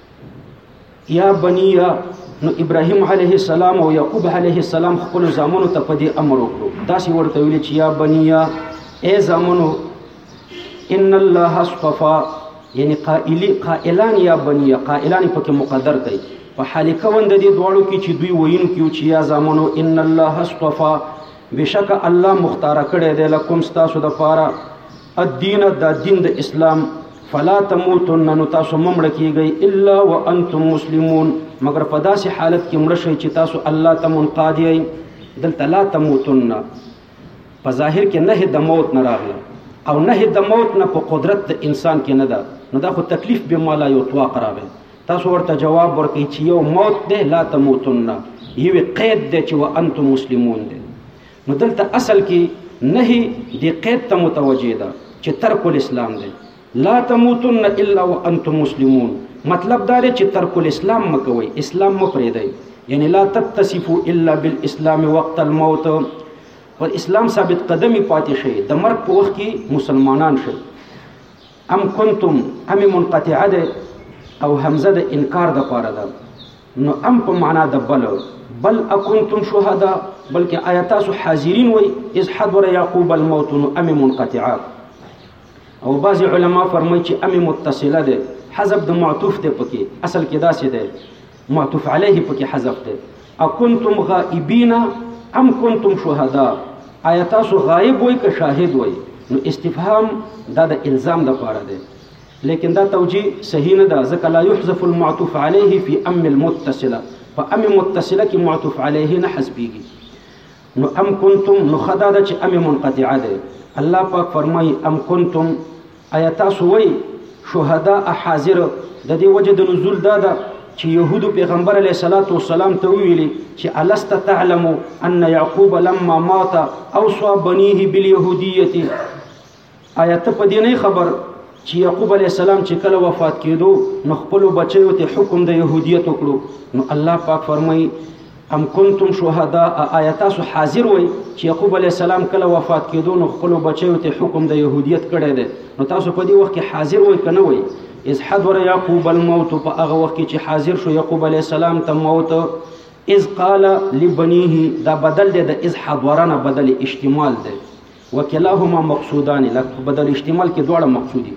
یا بنیا نو ابراهیم علیه السلام او یعقوب علیه السلام خپل زامنو ته په دې امر وکړو داسې ورته ویل چې یا بنیا اے زامنو ان الله اصطفى یعنی قائلی قائلان یا بنی قائلان پکې مقدر دی په حال کون د دې دواړو کې چې دوی وین کیو چې یا زامنو ان الله اصطفى بشک الله مختار کړی دی لکم تاسو د پاره الدین دا دین د اسلام فلا تموتن نو تاسو ممړ کیږئ الا وانتم مسلمون مگر په داسې حالت کې مړ شئ چې تاسو الله ته منقاد یئ دلته لا تموتن په ظاهر کې نه د موت نه راغله او نه د موت نه په قدرت د انسان کې نه ده نو دا خو تکلیف به مالا یو توا قراغه تاسو ورته جواب ورکړئ چې یو موت ده لا تموتن یو قید ده چې وانتم مسلمون ده نو دلته اصل کې نهي دې قید ته متوجه ده چې ترک الاسلام دی لا تموتن الا وانتم مسلمون مطلب دا دی چې ترک الاسلام مکوي اسلام مپرې دی یعنی لا تتصفو الا بالاسلام وقت الموت پر اسلام ثابت قدمی پاتې شي د مرګ په وخت کې مسلمانان شي ام کنتم ام منقطعه ده او همزه د انکار د پاره ده نو ام په معنا د بل بل اکنتم شهدا بلکې آیا تاسو حاضرین وای اذ حضر یعقوب الموت نو ام منقطعه او بعض علما فرمایي چې ام متصله ده حذف د معطوف ده پکې اصل کې دا څه ده معطوف علیه پکې حذف ده اکنتم غائبین ام کنتم شهدا آیا تاسو غائب وای که شاهد وای نو استفهام دا د الزام د پاره ده لیکن دا توجیه صحیح نه ده ځکه لا يحذف المعطوف عليه في ام المتصله په ام متصله کې معطوف عليه نه حذفيږي نو ام کنتم نو خدا ده چې ام منقطعه ده الله پاک فرمایي ام کنتم آیا تاسو وای شهدا حاضر د دې وجه د نزول دا ده چې يهودو پیغمبر علیه الصلاۃ والسلام ته ویلي چې الست تعلم ان يعقوب لما مات اوصى بنيه باليهوديه آیا ته په دې نه خبر چې یعقوب علی السلام چې کله وفات کېدو نو خپل بچیو ته حکم د يهودیت وکړو نو الله پاک فرمایي ام کنتم شهداء آیا تاسو حاضر وای چې یعقوب علی السلام کله وفات کېدو نو خپل بچیو ته حکم د يهودیت کړی دی نو تاسو په دې وخت کې حاضر وای کنه وای اذ حضر يعقوب الموت په هغه وخت کې چې حاضر شو يعقوب عليه السلام ته موت اذ قال لبنيه دا بدل دی د اذ حضرنا بدل اشتمال دی وکلاهما مقصودان لکه په بدل اشتمال کې دواړه مقصودي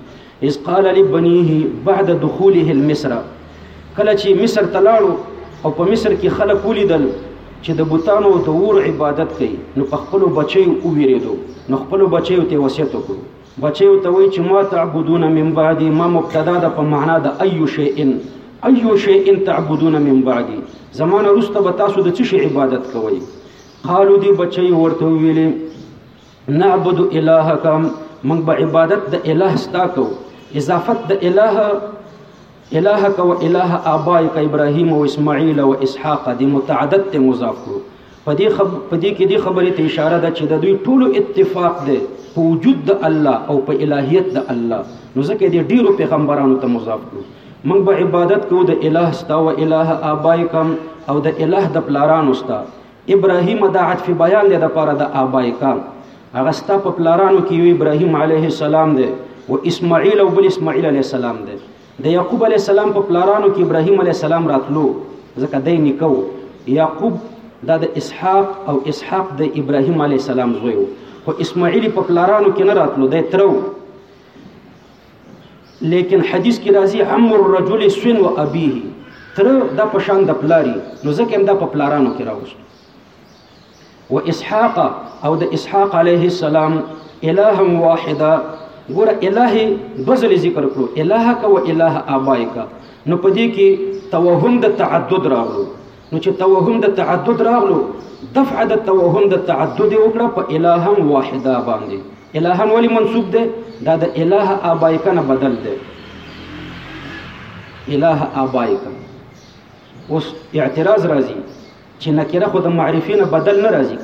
اذ قال لبنيه بعد دخوله المصر کله چې مصر ته لاړو او په مصر کې خلک ولیدل چې د بوتانو د ور عبادت کوي نو په خپل بچي او ویریدو نو خپل بچي ته وصیت وکړو بچي ته وی چې ما تعبدون من بعد ما مبتدا د په معنا د ايو شيء ايو شيء تعبدون من بعد زمانه رسته به تاسو د څه شي عبادت کوئ قالو دی بچي ورته ویلې نعبد الهک موږ به عبادت د الہ ستا کو اضافت د الہ الهک و الہ ابائک ابراهیم و اسماعیل و اسحاق دی متعدد ته مضاف کړو پدې خب پدې کې دی خبرې ته اشاره ده چې د دوی ټولو اتفاق ده په وجود د الله او په الہیت د الله نو ځکه دې ډیرو پیغمبرانو ته مضاف کړو موږ به عبادت کوو د الہ ستا و الہ ابائکم او د الہ د پلارانو ستا ابراهیم د عطف بیان دی د پاره د ابایکا هغه ستا په پلارانو کې یو ابراهیم علیه السلام دی او اسماعیل او بل اسماعیل علیه السلام دی د یعقوب علیه السلام په پلارانو کې ابراهیم علیه السلام راتلو ځکه دی نکو یعقوب دا د اسحاق او اسحاق د ابراهیم علیه السلام زوی وو خو اسماعیل په پلارانو کې نه راتلو دی ترو لیکن حدیث کې راځي عم الرجل سن و ابيه تر د پشان د پلاری نو ځکه هم د په پلارانو کې راوست و اسحاق او د اسحاق عليه السلام اله واحده ګور اله دوزل ذکر کړو الهک و اله ابایک نو پدې کې توهم د تعدد راغلو نو چې توهم د تعدد راغلو دفع د توهم د تعدد وکړه په الهن واحده باندې الهن ولی منصوب ده دا د اله ابایک نه بدل ده اله ابایک اوس اعتراض راځي چې نکره خو د معرفین بدل نه راځي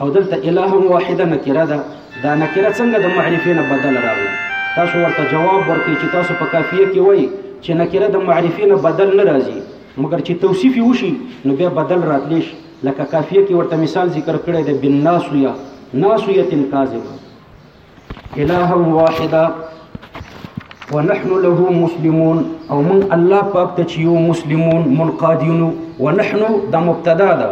او دلته اله واحده نکره ده دا نکره څنګه د معرفې نه بدل راغله تاسو ورته جواب ورکړئ چې تاسو په کافیه کې وایي چې نکره د معرفې نه بدل نه راځي مګر چې توصیف وشي نو بیا بدل راتلی شي لکه کافیه کې ورته مثال ذکر کړی دی بالناسیه ناسیه کاذبه الها واحدا ونحن له مسلمون او من الله پاک ته چې یو مسلمون منقادین ونحن دا مبتدا ده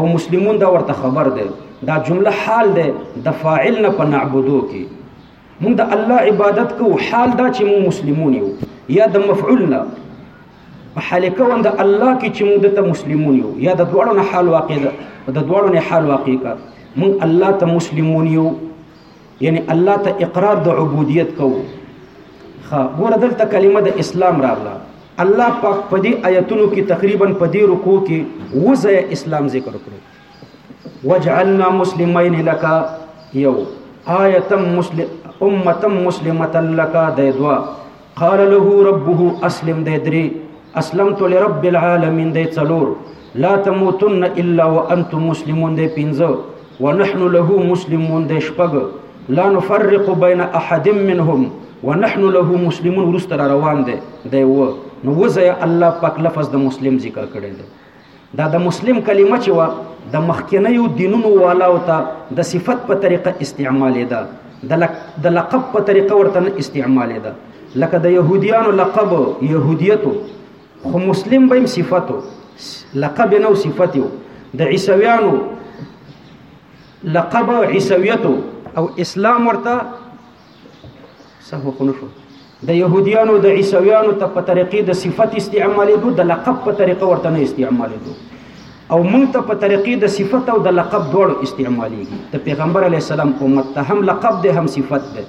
او مسلمون دا ورته خبر ده دا جمله حال ده د فاعل نه په نعبدو کې موږ د الله عبادت کوو حال دا چې موږ مسلمون یو یا د مفعول نه په حال کوم د الله کې چې موږ د مسلمون یو یا د دواړو نه حال واقع ده د دواړو نه حال واقع کا موږ الله ته مسلمون یو یعنی الله ته اقرار د عبودیت کوو خا ګور دلته کلمه د اسلام راغله الله پاک په دې آیتونو کې تقریبا په دې رکو کې وزه اسلام ذکر کړو وجعلنا مسلمین لك یو آیتم مسلم امه مسلمه لك د دوا قال له ربه اسلم دې درې اسلمت لرب العالمین دې څلور لا تموتن الا وانتم مسلمون دې پنځه ونحن له مسلمون دې شپږ لا نفرق بين احد منهم ونحن له مسلمون ورستر روان دې دی و نو وزه الله پاک لفظ د مسلم ذکر کړی دی دا د مسلم کلمه چې و د مخکنیو دینونو والاو ته د صفت په طریقه استعمالې ده د لقب په طریقه ورته نه استعمالې ده لکه د يهوديانو لقب يهوديتو خو مسلم به صفاتو لقب نو صفاتو د عیسویانو لقب عیسویتو او اسلام ورته سهو خو نشو د يهوديانو د عیسویانو ته په طریقې د صفت استعمالېدو د لقب په طریقه ورته نه استعمالېدو او مونږ ته په طریقې د صفت او د لقب دواړو استعمالېږي د پیغمبر علی السلام امت ته هم لقب دی هم صفت دی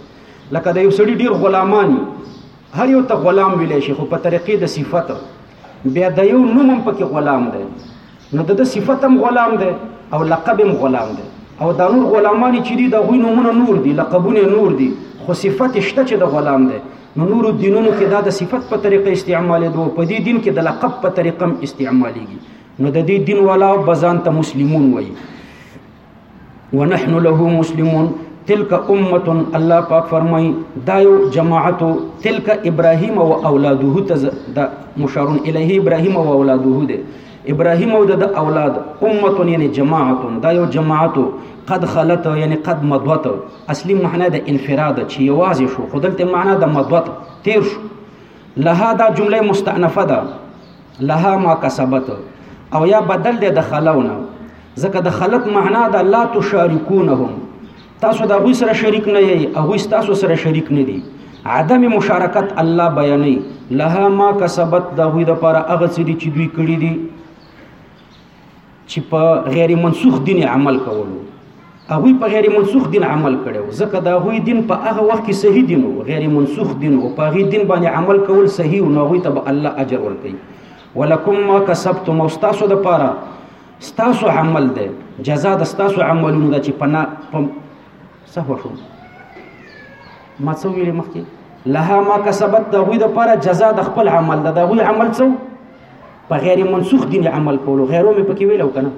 لکه د یو سړي ډیر غلامان هر یو ته غلام ویلی شي خو په طریقې د صفت بیا د یو نوم هم پکې غلام دی نو د صفت هم غلام دی او لقب هم غلام دی او دا نور غلامان چې دي د غوی نومونه نور دي لقبونه نور دي خو صفت شته چې د غلام دی نو نور دینونو کې دا د صفت په طریقه استعمالې دوه په دې دین کې د لقب په طریقه استعمالېږي نو د دې دین والا بزان ته مسلمون وایي ونحن له مسلمون تلك امه الله پاک فرمای دا یو جماعت تلك ابراهيم او اولاده ته دا مشار الیه ابراهيم او اولاده ده ابراهيم او د اولاد امه یعنی جماعت دا یو جماعت قد خلت یعنی قد مضوت اصلي معنی د انفراد چې یوازې شو خدلته معنی د مضوت تیر شو لها دا جمله مستأنفه ده لها ما کسبت او یا بدل دی د خلونه ځکه د خلط معنا د لا تشارکونهم تاسو د غوی سره شریک نه یې او غوی تاسو سره شریک نه دي عدم مشارکت الله بیانې لها ما کسبت د غوی د پر هغه څه دي چې دوی کړی دي چې په غیر منسوخ دین عمل کولو هغه په غیر منسوخ دین عمل کړو ځکه دا غوی دین په هغه وخت کې صحیح دین او غیر منسوخ دین او په غی دین باندې عمل کول صحیح او نو غوی ته الله اجر ورکړي ولکم ما کسبتم او تاسو د پاره تاسو عمل ده جزاء د تاسو عملونو د چې پنا پم سهو شو ما څو ویل مخکې لها ما کسبت د غوی د پاره جزاء د خپل عمل ده د غوی عمل څو په غیر منسوخ دین عمل کولو غیرو مې پکې ویلو کنه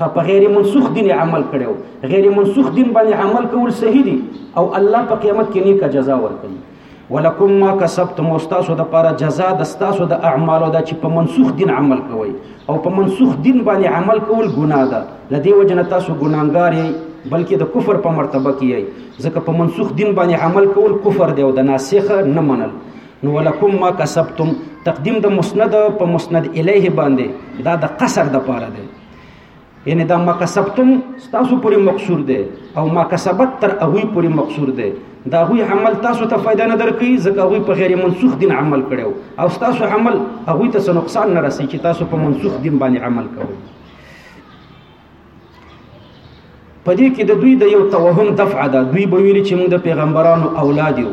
خا په غیر منسوخ دین عمل کړو غیر منسوخ دین باندې عمل کول صحیح دي او الله په قیامت کې نیکه جزا ورکړي ولکم ما کسبتم واستاسو د پاره جزاء د استاسو د اعمالو د چې په منسوخ دین عمل کوي او په منسوخ دین باندې عمل کول ګناه ده لدی وجنه تاسو ګناګار یې بلکې د کفر په مرتبه کې یې ځکه په منسوخ دین باندې عمل کول کفر دی او د ناسخه نه منل نو ولکم ما کسبتم تقدیم د مسند په مسند الیه باندې دا د قصر د پاره دی یعنی دا ما کسبتم تاسو پورې مقصور دی او ما کسبت تر هغه پورې مقصور دی دا غوی عمل تاسو ته فائدہ نه درکې ځکه غوی په غیر منسوخ دین عمل کړو او تاسو عمل هغه ته نقصان نه رسي چې تاسو په منسوخ دین باندې عمل کوئ پدې کې د دوی د یو توهم دفع ده دوی به ویل چې موږ د پیغمبرانو اولاد یو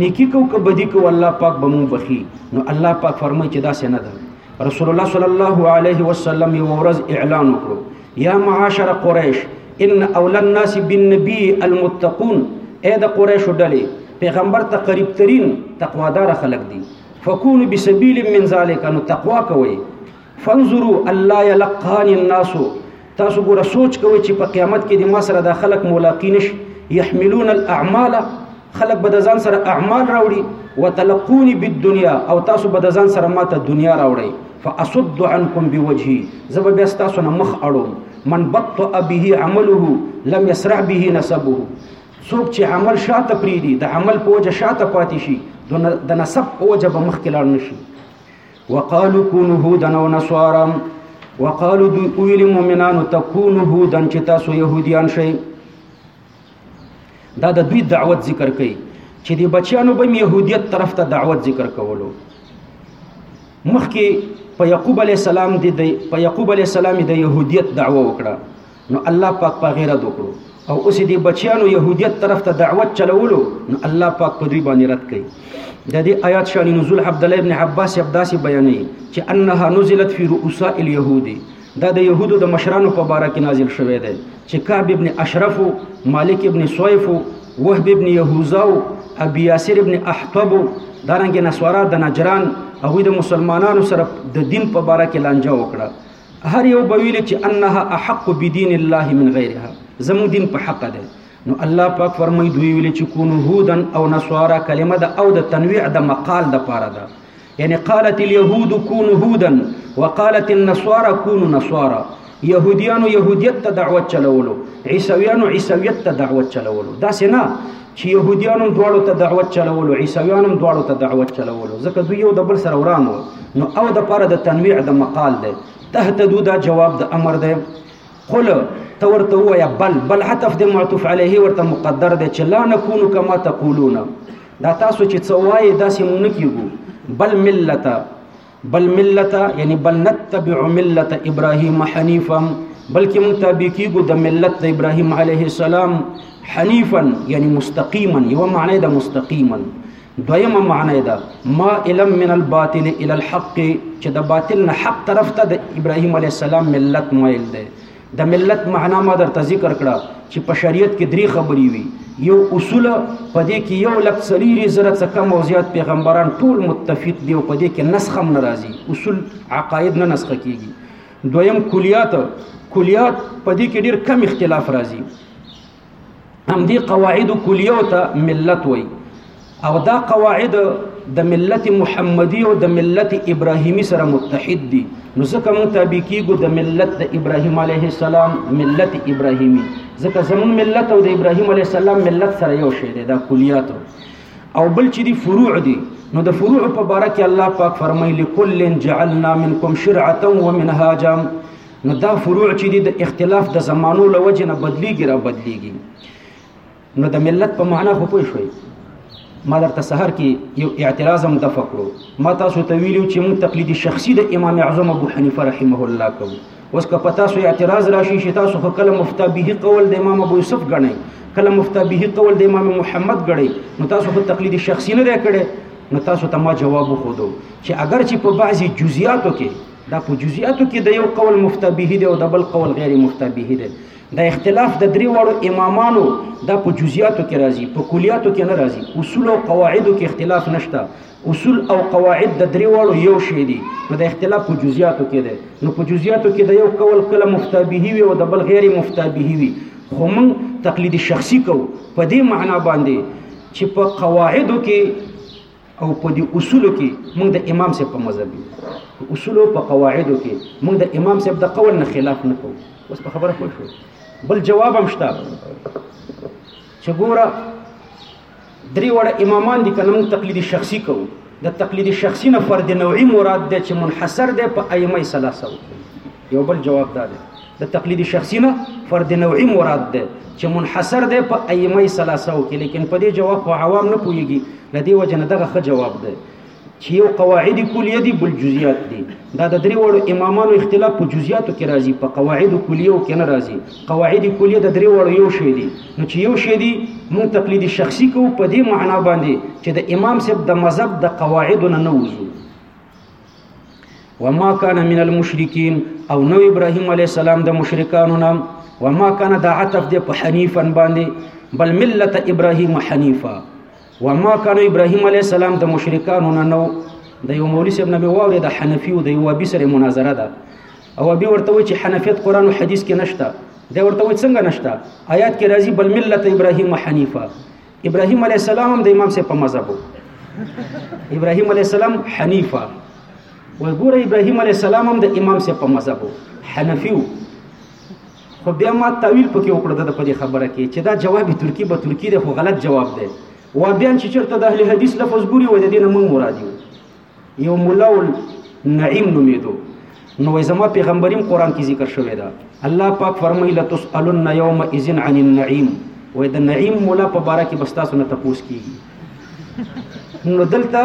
نیکی کو که بدی کو الله پاک به مونږ بخي نو الله پاک فرمایي چې دا څنګه ده رسول الله صلی الله علیه وسلم یو ورځ اعلان وکړو یا معاشر قریش ان اول الناس بالنبي المتقون اې د قریش ډلې پیغمبر ته قریب ترين تقوادار خلق دي فكونوا بسبيل من ذلك نو تقوا کوي فانظروا الله يلقان الناس تاسو ګوره سوچ کوئ چې په قیامت کې د ما سره د خلک ملاقی نشي يحملون الاعمال خلک به د ځان سره اعمال راوړي وتلقوني بالدنيا او تاسو به د ځان سره ماته دنیا راوړي فاصد عنكم بوجهي زب بیا تاسو نه مخ اړوم من بطئ به عمله لم يسرع به نسبه څوک چې عمل شاته پریدي د عمل په وجه شاته پاتې شي د نسب په وجه به مخکې لاړ نشي وقالو کونو هودن او نصارا وقالو دوی اویل مومنانو تکونو هودن چې تاسو يهوديان شئ دا د دوی دعوت ذکر کوي چې د بچیانو به يهودیت طرف ته دعوت ذکر کولو مخکې په یعقوب علی السلام د په یعقوب علی السلام د يهودیت دعوه وکړه نو الله پاک په غیر رد وکړو او اوس دې بچیانو يهودیت طرف ته دعوت چلولو نو الله پاک په دوی باندې رد کړي د دې آیات شان نزول عبد الله ابن عباس عباس بیانې چې انها نزلت فی رؤساء اليهود دا د يهودو د مشرانو په باره کې نازل شوی دی چې کعب ابن اشرف مالک ابن سویف وهب ابن یهوزا ابي یاسر ابن احطب دارنګ نسوارا د نجران هغه د مسلمانانو سره د دین په باره کې لانجه وکړه هر یو به ویل چې انها احق بدین الله من غیرها زمو دین په حق ده نو الله پاک فرمای دوی ویل چې کونو هودن او نصارا کلمه ده او د تنویع د مقال د پاره ده یعنی قالت اليهود کونو هودن وقالت النصارى کونو نصارا يهوديانو يهوديت ته دعوت چلولو عيسويانو عيسويت ته دعوت چلولو دا سينا چې يهوديان هم دواړو ته دعوت چلولو عیسویان هم دواړو ته دعوت چلولو ځکه دوی یو د بل سره وران وو نو او د پاره د تنویع د مقال دی تهتدو دا جواب د امر دی قل ته ورته وایا بل بل عطف د معطوف علیه ورته مقدر دی چې لا نكون کما تقولون دا تاسو چې څه وایي داسې مونږ نه کیږو بل ملته بل ملت یعنی بل نتبع ملت ابراهیم حنیفا بلکې مونږ تابع کیږو د ملت د ابراهیم علیه السلام حنیفا یعنی مستقیما یو معنی د مستقیما دویمه معنی ده ما علم من الباطل الى الحق چې د باطل نه حق طرف ته د ابراهیم علیه السلام ملت مایل دی د ملت معنا ما درته ذکر کړه چې په شریعت کې درې خبرې وي یو اصول په دې کې یو لک سلیری زره څه کم او زیات پیغمبران ټول متفق دي او په دې کې نسخه هم ناراضي اصول عقاید نه نسخه کیږي دویم کلیات کلیات په دې کې ډیر کم اختلاف راځي هم دې قواعد کلیو ته ملت وای او دا قواعد د ملت محمدي او د ملت ابراهیمی سره متحد دي نو ځکه مونږ تابع کیږو د ملت د ابراهیم علیه السلام ملت ابراهیمی ځکه زمون ملت او د ابراهیم علیه السلام ملت سره یو شی دی دا کلیات او بل چې دي فروع دي نو د فروع په باره کې الله پاک فرمایي لکل جعلنا منکم شرعه ومنهاجا نو دا فروع چې دي د اختلاف د زمانو له وجې نه بدلیږي را بدلیږي نو د ملت په معنا خو پوه شوي ما درته سحر کې یو اعتراض هم دفع کړو ما تاسو ته ویلو چې موږ تقلید شخصي د امام اعظم ابو حنیفه رحمه الله کوو اوس که پتا سو اعتراض راشي چې تاسو خو کله مفتا به قول د امام ابو یوسف غنئ کله مفتا به قول د امام محمد غړي نو تاسو خو تقلید شخصي نه کړي نو تاسو ته ما جواب خو دو چې اگر چې په بعضي جزئیاتو کې دا په جزئیاتو کې د یو قول مفتی به دی او د بل قول غیر مفتی به دی د اختلاف د درې وړو امامانو دا په جزئیاتو کې راځي په کلیاتو کې نه راځي اصول او قواعدو کې اختلاف نشته اصول او قواعد د درې وړو یو شی دي نو د اختلاف په جزئیاتو کې دی نو په جزئیاتو کې د یو قول کله مفتی به وي او د بل غیر مفتی به وي خو موږ تقلید شخصي کوو په دې معنا باندې چې په قواعدو کې او په دې اصولو کې موږ د امام صاحب په مذهب یو په اصولو په قواعدو کې موږ د امام صاحب د قول نه خلاف نه کوو اوس په خبره پوه شو بل جواب هم شته چې ګوره درې وړه امامان دي کنه موږ تقلیدي شخصي کوو د تقلیدي شخصي نه فرد نوعي مراد دی چې منحصر دی په ائمه ثلاثه یو بل جواب دا دی د تقلید شخصی نه فرد نوعی مراد ده چې منحصر ده په ائمه ثلاثه کې لیکن په دې جواب خو عوام نه پويږي لدی وجنه دغه خ جواب ده چې یو قواعد کلیه دي بل جزئیات دي دا د درې وړو امامانو اختلاف په جزئیاتو کې راځي په قواعد کلیو کې نه راځي قواعد کلیه د درې وړو یو شی دي نو چې یو شی دي مون تقلید شخصي کو په دې معنا باندې چې د امام صاحب د مذهب د قواعد نه نه وځو وما كان من المشرکین او نو ابراهیم علی السلام د مشرکانو نام وما كان د عطف د په حنیفا باندې بل ملت ابراهیم حنیفا وما كان ابراهیم علی السلام د مشرکانو نه نو د یو مولوی صاحب نه ووره د حنفي او د یو ابي سره مناظره ده او ابي ورته وی چې حنفیت قران او حديث کې نشته دا ورته وی څنګه نشته آیات کې راځي بل ملت ابراهیم حنیفا ابراهيم عليه السلام هم د امام سي په مذهب ابراهيم عليه السلام حنيفه وګوره ابراهيم عليه السلام هم د امام سي په مذهب حنفي خو بیا ما تعویل پکې وکړه د پدې خبره کې چې دا جواب ترکی به ترکی دی خو غلط جواب دی و بیا چې چرته د اهل حدیث لفظ ګوري و د دینه مونږ مراد یو یو مولا نعیم نومیدو نو زما پیغمبریم قران کې ذکر شوی دا الله پاک فرمایي لتسالن یوم اذن عن النعیم وې د نعیم مولا په باره کې بس تاسو نه تپوس کیږي نو دلته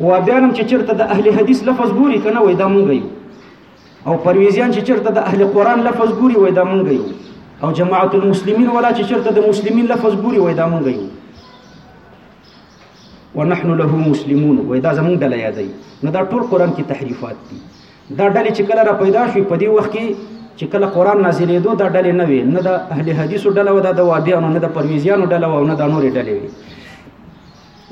و بیا هم چې چرته د اهل حدیث لفظ ګوري کنه وې دا مونږ یو او پرویزیان چې چرته د اهل قران لفظ ګوري وې دا مونږ یو او جماعت المسلمین ولا چې چرته د مسلمین لفظ ګوري وې دا مونږ یو ونحن له مسلمون وای دا زمونږ ډله یادای نو دا ټول قران کې تحریفات دي دا ډلې چې کله را پیدا شوې په دې وخت کې چې کله قران نازلېدو دا ډلې نه وي نه د اهل حدیثو ډله و دا د وابیانو نه د پرویزیانو ډله و نه د نورې ډلې وي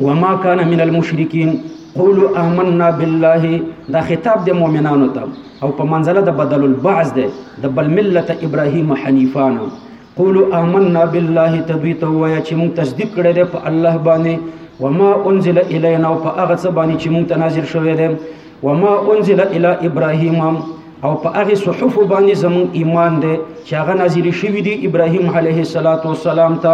وما كان من المشرکین قولوا آمنا بالله دا خطاب د مؤمنانو ته او په منزله د بدل البعض ده د بل ملت ابراهیم حنیفانو قولو آمنا بالله تدوی ته وایا چې مونږ تصدیق کړی دی په الله باندې وما انزل الینا او په هغه څه باندې چې مونږ ته نازل شوی دی وما انزل الی ابراهیم او په هغه صحف باندې زمون ایمان دی چې هغه نازل شوی دی ابراهیم علیه السلام ته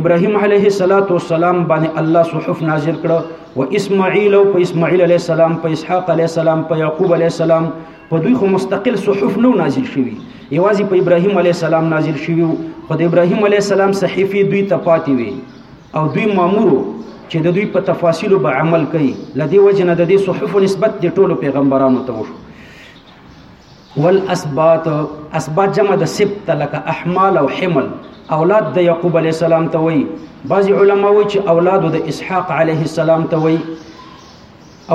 ابراهيم عليه الصلاه والسلام باندې الله صحف نازل کړو و اسماعیل او اسماعیل عليه السلام په اسحاق عليه السلام په يعقوب عليه السلام په دوی خو مستقل صحف نو نازل شوی یوازې په ابراهيم عليه السلام نازل شوی خو د ابراهيم عليه السلام صحیفه دوی ته پاتې وي او دوی مامورو چې د دوی په تفاصیلو به عمل کوي لدی وجنه د دې صحف نسبت د ټولو پیغمبرانو ته وشو والاسبات اسبات جمع د سبت لکه احمال او حمل اولاد د یعقوب علی السلام ته وای بعض علما وای چې اولاد د اسحاق علیه السلام ته وای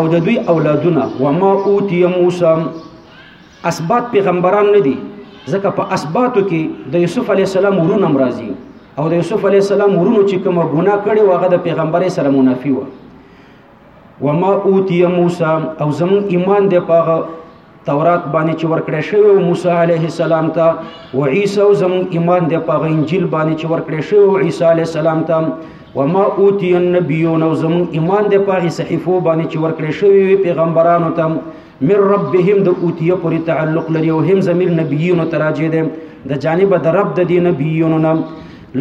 او د دوی اولادونه و ما اوتی موسی اسبات پیغمبران نه دي ځکه په اسباتو کې د یوسف علی السلام ورونه مرضی او د یوسف علی السلام ورونو چې کومه ګناه کړې و هغه د پیغمبري سره منافي و وما اوتی موسی او زمون ایمان دی پاغه تورات باندې چې ورکړې شوی او موسی عليه السلام ته او عيسى او زمون ایمان دی پاغه انجیل باندې چې ورکړې شوی او عيسى عليه السلام ته وما اوتی النبيون او زمون ایمان دی پاغه صحیفو باندې چې ورکړې شوی پیغمبرانو ته من ربهم د اوتیه پوری تعلق لري او هم زمير نبيونو تراجه ده د جانب د رب د دي نبيونو نم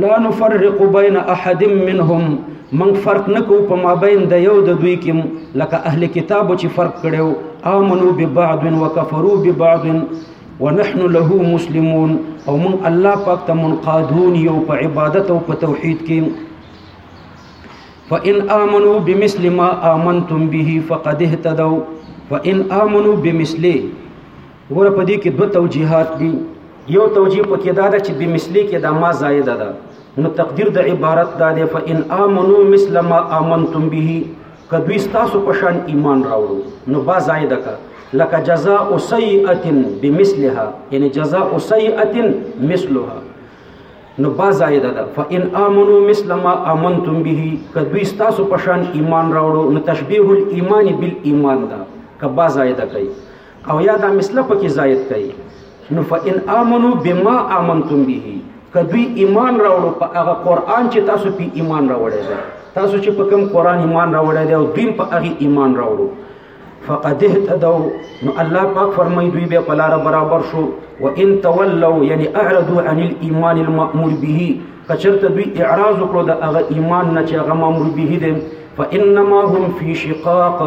لا نفرق بين احد منهم من فرق نکو په مابین د یو د دوی کې لکه اهل کتاب چې فرق کړو امنو ببعض وکفروا ببعض ونحن له مسلمون او من الله پاک ته منقادون یو په عبادت او په توحید کې فإن آمنوا بمثل ما آمنتم به فقد اهتدوا فإن آمنوا بمثل ور په دې کې دوه توجيهات دي یو توجیه پکې دا ده چې بمثلی کې دا ما زائده ده نو تقدیر د عبارت دا ده فإن آمنوا مثل ما آمنتم به کدوی تاسو په شان ایمان راوړو نو با زائده کا لکه جزاء سیئه بمثلها یعنی جزاء سیئه مثلها نو با زائد ده فان امنوا مثل ما امنتم به کدوی تاسو په شان ایمان راوړو نو تشبیه الايمان بالایمان ده کبا زائد کوي او یا دا مثله پکې زائد کوي نو فان امنوا بما امنتم به کدوی ایمان راوړو په هغه قران چې تاسو په ایمان راوړی تاسو چې په کوم قران ایمان راوړی دی او دوی په هغه ایمان راوړو فقد اهتدوا نو الله پاک فرمای دوی به په لار برابر شو و ان تولوا یعنی اعرضوا عن الايمان المأمور به کچرته دوی اعراض وکړو د هغه ایمان نه چې هغه مامور به دي فانما هم فی شقاق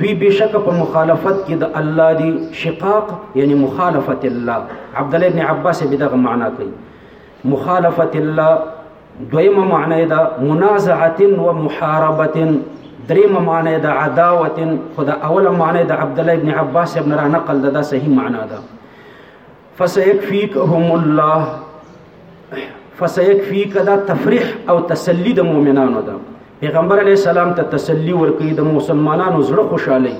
دوی بشک په مخالفت کې د الله دی شقاق یعنی مخالفت الله عبد الله ابن عباس به دغه معنا کوي مخالفت الله دویمه معنی ده منازعه و محاربه دریمه معنی ده عداوه خدا اوله معنی ده عبد الله ابن عباس ابن را نقل ده, ده صحیح معنی ده فسيكفيكهم الله فسيكفيك دا تفریح او تسلی د مؤمنانو ده پیغمبر علی السلام ته تسلی ورکړي د مسلمانانو زړه خوشاله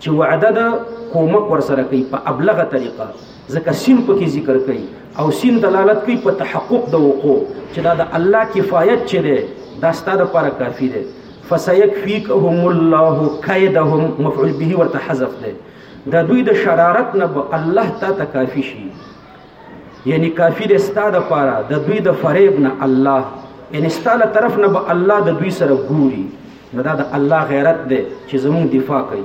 چې وعده ده کومک ورسره کوي په ابلغه طریقه ځکه سين په کې ذکر کوي او سين دلالت کوي په تحقق د وقوع چې دا د الله کفایت چې ده دا ستاسو لپاره کافي ده فسيكفيكهم الله كيدهم مفعول به ورته حذف ده د دوی د شرارت نه به الله تا ته کافي شي یعنی کافی د ستا د پاره د دوی د فریب نه الله یعنی ستا له طرف نه به الله د دوی سره ګوري نو دا د الله غیرت دی چې زموږ دفاع کوي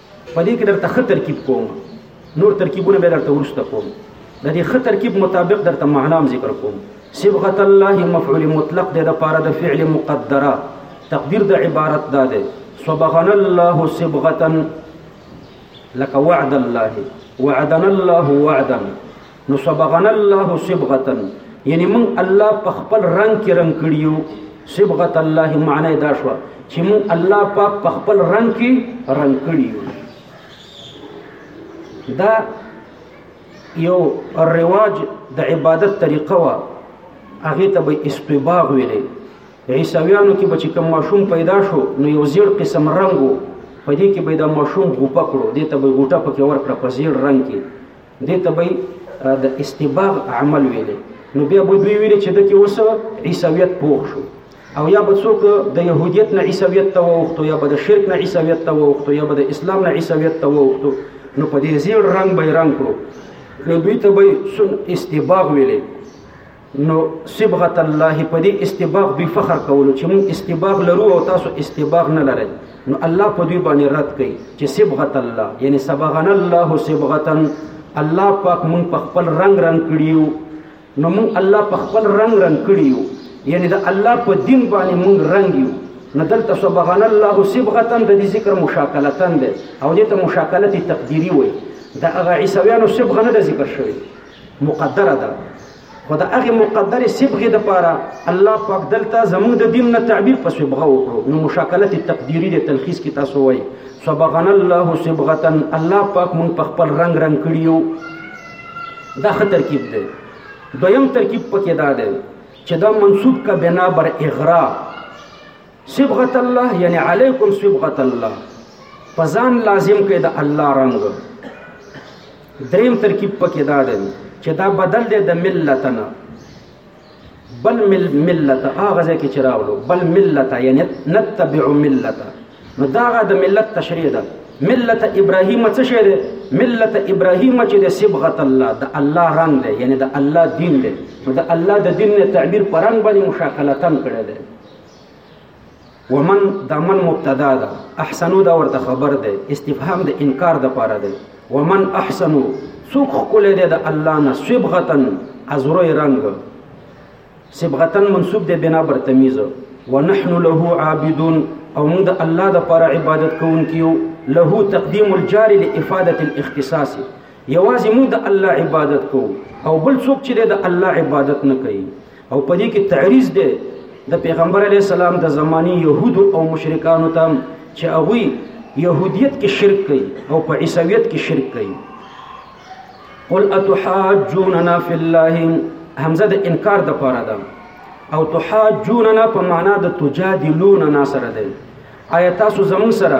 په دې کې درته ښه ترکیب کوم نور ترکیبونه به درته وروسته کوم د دې ښه ترکیب مطابق درته معنا هم ذکر کوم صبغه الله مفعول مطلق دی د پاره د فعل مقدره تقدیر د عبارت دا دی صبغنا الله صبغه لك وعد الله وعدنا الله وعدا نو صبغنا الله صبغه یعنی مون الله په خپل رنگ کې رنگ کړیو صبغه الله معنی دا شو چې مون الله پاک په خپل رنگ کې رنگ کړیو دا یو رواج د عبادت طریقه وا هغه ته به استباغ ویلې عیسویانو کې بچ کوم ماشوم پیدا شو نو یو زیړ قسم رنگو په دې کې به دا ماشوم غوپکړو دې ته به غوټه پکې ورکړه په زیړ رنگ کې دې ته به یې د استباغ عمل ویلی نو بیا به دوی ویلی چې ده کې اوس عیسویت پوخ شو او یا به څوک د یهودیت نه عیسویت ته ووختو یا به د شرک نه عیسویت ته ووختو یا به د اسلام نه عیسویت ته ووختو نو په دې زیړ رنګ به یې رنګ کړو نو دوی ته به یې استباغ ویلی نو صبغت الله په دې استباغ دوی فخر کولو چې موږ استباغ لرو او تاسو استباغ نه لرئ نو الله په دوی باندې رد کوي چې صبغت الله یعنی صبغنا الله صبغتا الله پاک موږ په خپل رنگ رنگ کړیو نو موږ الله په خپل رنگ رنگ کړیو یعنی د الله په دین باندې موږ رنگ یو نو دلته صبغنا الله صبغتا د دې ذکر مشاکلتا ده او دې ته مشاکلت تقدیری وایي د هغه عیسویانو صبغه نه ذکر شوی مقدره ده خو د هغه مقدر صبغه د پاره الله پاک دلته زموږ د دین نه تعبیر په صبغه وکړو نو مشاکلت تقدیری د تلخیص کې تاسو وایي صبغنا الله صبغه الله پاک مونږ په خپل رنگ رنگ کړیو دا خطر ترکیب دی دویم ترکیب پکې دا دی چې دا منصوب کا بنا بر اغرا صبغت الله یعنی علیکم صبغت الله فزان لازم کې د الله رنگ دریم ترکیب پکې دا دی چې دا بدل دی د ملتنا بل مل ملت هغه ځکه چې راولو بل ملت یعنی نتبع ملت نو دا غا د ملت تشریح ده ملت ابراهیم څه شی ده ملت ابراهیم چې د صبغت الله د الله رنگ ده یعنی د الله دین ده نو د الله د دین نه تعبیر پرنګ باندې مشاکلتن کړی ده ومن دا من مبتدا ده احسنو دا ورته خبر ده استفهام د انکار د پاره ده ومن احسنو څوک خپل ده د الله نه صبغتن ازروی رنگ صبغتن منسوب ده بنا بر تمیز ونحن له عابدون او موږ د الله د پاره عبادت کوونکیو له تقدیم الجار لافاده الاختصاص یوازې موږ د الله عبادت کوو او بل څوک چې د الله عبادت نه کوي او په دې کې تعریض دی د پیغمبر علی السلام د زمانی يهود او مشرکانو ته چې هغه يهودیت کې شرک کوي او په عیسویت کې شرک کوي قل اتحاجوننا فی الله همزه د انکار د پاره ده او تحاجوننا په معنا د تجادلوننا سره ده آیا تاسو زمون سره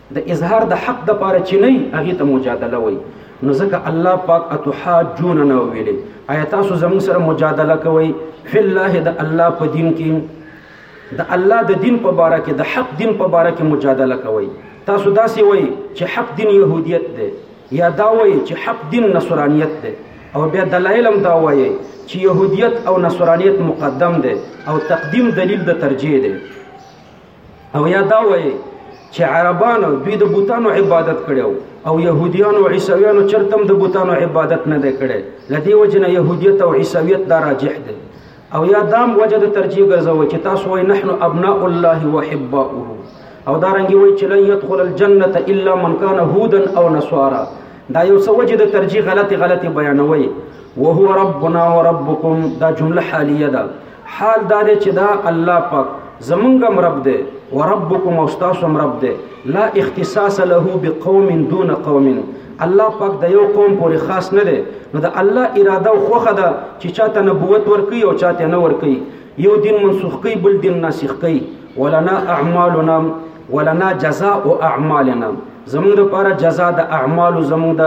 د اظهار د حق د پاره چې نه هغه ته مجادله وای نو ځکه الله پاک اتحاجون نه ویلې آیا تاسو زموږ سره مجادله کوئ فی الله د الله په دین کې د الله د دین په باره کې د حق دین په باره کې مجادله کوئ تاسو داسې وایي چې حق دین يهودیت دی یا دا وایي چې حق دین نصرانیت دی او بیا دلایل هم دا وایي چې يهودیت او نصرانیت مقدم دی او تقدیم دلیل د ترجیح دی او یا دا وایي چې عربانو دوی د بوتانو عبادت کړو او يهوديان او عیسویانو چرتم د بوتانو عبادت نه دی کړی لدی وجنه يهودیت او عیسویت دا راجح دی او یا دام وجه د ترجیح ګرځوي چې تاسو وای نحنو ابناء الله وحباؤه او دا رنګي وای چې لن يدخل الجنه الا من كان هودا او نصارا دا یو څه وجه د ترجیح غلطي غلطي بیانوي وهو ربنا وربكم دا جمله حالیه ده حال دا دی چې دا الله پاک زمونږ هم رب دی و ربکم او ستاسو هم رب دی لا اختصاص له بقوم دون قوم الله پاک د یو قوم پورې خاص نه دی نو د الله اراده او خوخه ده چې چاته نبوت ورکي او چاته نه ورکي یو دین منسوخ کوي بل دین ناسخ کوي ولنا اعمالنا ولنا جزاء اعمالنا زمونږ لپاره جزاء د اعمال زمونږ د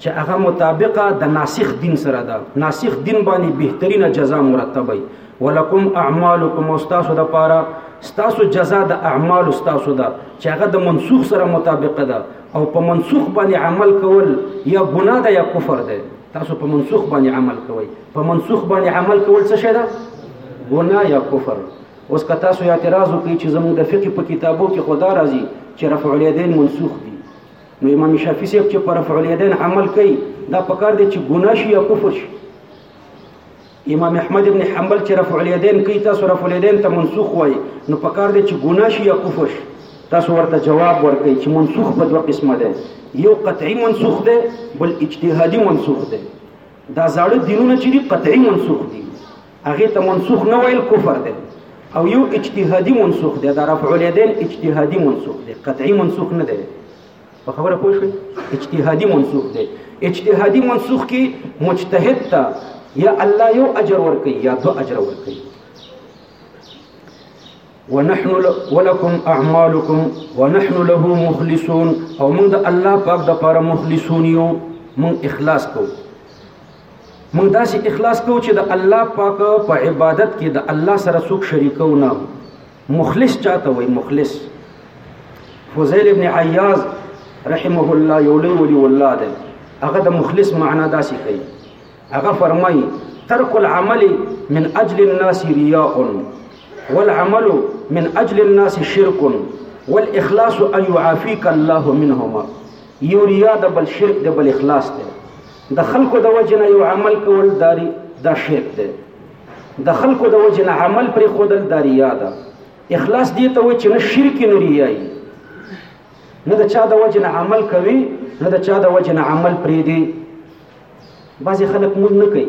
چې هغه مطابقه د ناسخ دین سره ده ناسخ دین باندې بهترینه جزا مرتبه ولکم اعمالکم استاسو د پاره استاسو جزا د اعمال استاسو ده چې هغه د منسوخ سره مطابقه ده او په منسوخ باندې عمل کول یا ګناه ده یا کفر ده تاسو په منسوخ باندې عمل کوئ په منسوخ باندې عمل کول څه شي ده ګناه یا کفر اوس که تاسو اعتراض وکړئ چې زموږ د فقه په کتابو کې خدا راځي چې رفع الیدین منسوخ دي نو امام شافعي صاحب چې پر رفع الیدین عمل کوي دا پکار دی چې ګناه شي یا کفر شي امام احمد ابن حنبل چې رفع الیدین کوي تاسو رفع الیدین ته منسوخ وایي نو پکار دی چې ګناه شي یا کفر شي تاسو ورته جواب ورکړئ چې منسوخ په دوه قسمه دی یو قطعي منسوخ دی بل اجتهادي منسوخ دی دا زاړه دینونه چې دي قطعي منسوخ دي هغه ته منسوخ نه ویل کفر دی او یو اجتهادي منسوخ دی دا رفع الیدین اجتهادي منسوخ دی قطعي منسوخ نه دی په خبره پوه شئ اجتهادي منسوخ دی اجتهادي منسوخ کې مجتهد ته یا الله یو اجر ورکړي یا دو اجر ورکړي ونحن ولكم اعمالكم ونحن له مخلصون او موږ د الله پاک د پاره مخلصون یو موږ اخلاص کوو موږ داسې اخلاص کوو چې د الله پاک په عبادت کې د الله سره څوک شریکو نه مخلص چاته وای مخلص فضیل ابن عیاض رحمه الله یو لوی ولی والله ده هغه د مخلص معنا داسې کوي هغه فرمایي ترک العمل من اجل الناس رياء والعمل من اجل الناس شرك والاخلاص ان يعافيك الله منهما یو ریا د بل شرک د بل اخلاص دی د خلکو د وجې نه یو عمل کول داری دا شرک دی د خلکو د وجې نه عمل پرې خودل دا ریا ده اخلاص دې ته وایي چې نه شرک نه ریایي نه د چا د وجې نه عمل کوي نه د چا د وجې نه عمل پرې دی بعضې خلک مونږ نه کوي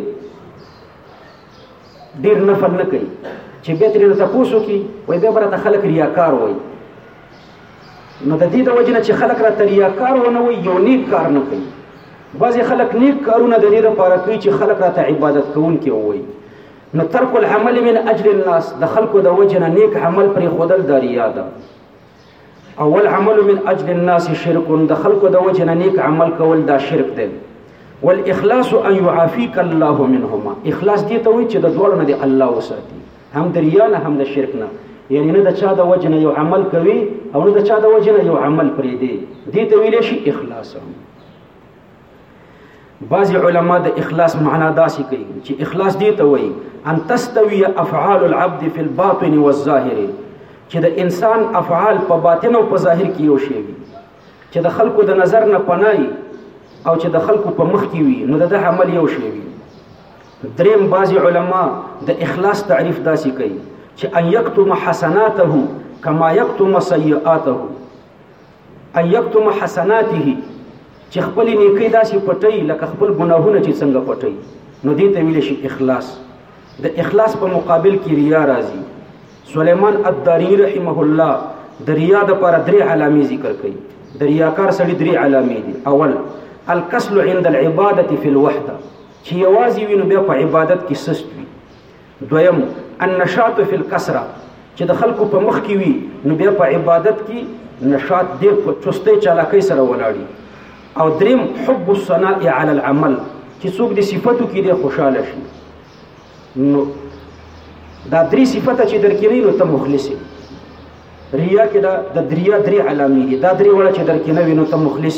ډیر نفل نه کوي چې به ترې ته پوسو کی وای به برته خلک ریاکار وای نو د دې د وجنه چې خلک را تریاکار ونه وي یو نیک کار نه کوي بعضې خلک نیک کارونه د دې لپاره کوي چې خلک راته عبادت کوونکي ووایي نو ترک العمل من اجل الناس د خلکو د وجه نه نیک عمل پرې ښودل د ریا ده اول عمل من اجل الناس شرک د خلکو د وجه نه نیک عمل کول دا شرک دی والاخلاص ان يعافيك الله منهما اخلاص دې ته وایي چې د دوړو نه دی الله وساتي هم د ریا نه هم د شرک نه یعنی نه د چا د وجه نه یو عمل کوي او نه د چا د وجه نه یو عمل پرې دی دې ته ویل شي اخلاص هم بعضی علما د اخلاص معنا داسې کوي چې اخلاص دی ته وایي ان تستوي افعال العبد في الباطن والظاهر چې د انسان افعال په باطن او په ظاهر کې یو شی وي چې د خلکو د نظر نه پنای او چې د خلکو په مخ کې وي نو د عمل یو شی وي دریم بعضی علما د اخلاص تعریف داسې کوي چې ان یکتم حسناته کما یکتم سیئاته ايکتم حسناته چې خپل نیکی داسې پټي لکه خپل ګناهونه چې څنګه پټي نو دې ته ویل شي اخلاص د اخلاص په مقابل کې ریا راځي سليمان الداري رحمه الله د ریا د پر درې علامې ذکر کړي د ریاکار سړي درې علامې دي اول الکسل عند العباده في الوحده چې یوازې وینو بیا په عبادت کې سست وي دویم النشاط فی الکسره چې د خلکو په مخ کې وي نو بیا په عبادت کې نشاط ډېر په چستۍ چالاکۍ سره ولاړي او دریم حب الصناء علی العمل چې څوک د صفاتو کې ډېر خوشاله شي نو دا درې صفته چې درکې نه نو ته مخلص ریا کې دا د دریا درې علامې دي دا درې وړه چې درکې نه وي نو ته مخلص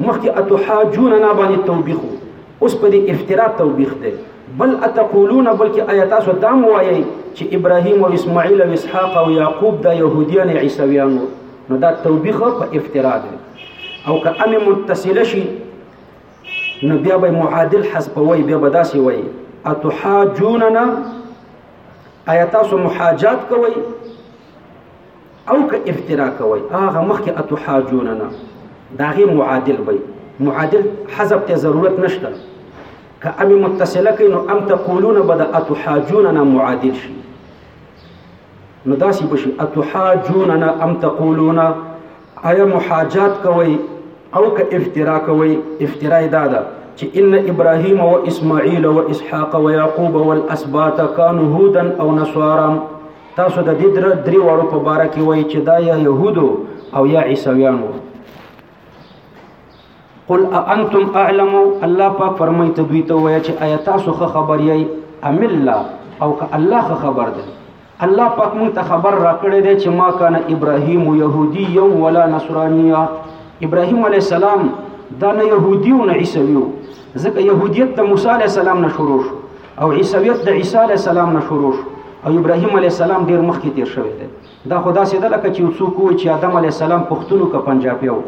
مخکې اتحاجوننا باندې توبیخ اوس په دې افترا توبیخ دی بل اتقولون بلکې آیا تاسو دا مو وایئ چې ابراهیم او اسماعیل او اسحاق او یعقوب دا یهودیان عیسویان وو نو دا توبیخ په افترا دی او که ام متصله شي نو بیا به معادل حسبوي بیا به داسې وایي اتحاجوننا آیا تاسو محاجات کوئ او که افترا کوي هغه مخکې اتحاجوننا دا غي معادل وي معادل حذف ته ضرورت نشته که ام متصله کوي نو ام تقولون بدا اتحاجوننا معادل شي نو داسې بشي اتحاجوننا ام تقولون آیا محاجات کوي او که افترا کوي افترا دا ده چې ان ابراهيم او اسماعيل او اسحاق او يعقوب والاسباط كانوا هودا او نصارا تاسو د دې در درې وړو په باره کې وایي چې دا یا یهودو او یا عیسویان وو قل انتم اعلم الله پاک فرمایي ته دوی ته وایي چې آیا تاسو خه خبر یی ام الله او که الله خه خبر ده الله پاک مونږ ته خبر راکړی دی چې ما کان ابراهیم یهودی یو ولا نصرانیه ابراهیم علی السلام دا نه يهودي او نه عیسوي ځکه يهودیت د موسی عليه السلام نه شروع شو او عیسویت د عیسی علی السلام نه شروع شو او ابراهیم علی السلام ډیر مخکې تیر شوی دی دا خدا سي ده لکه چې یو څوک وایي چې آدم علی السلام پښتون او پنجابی وو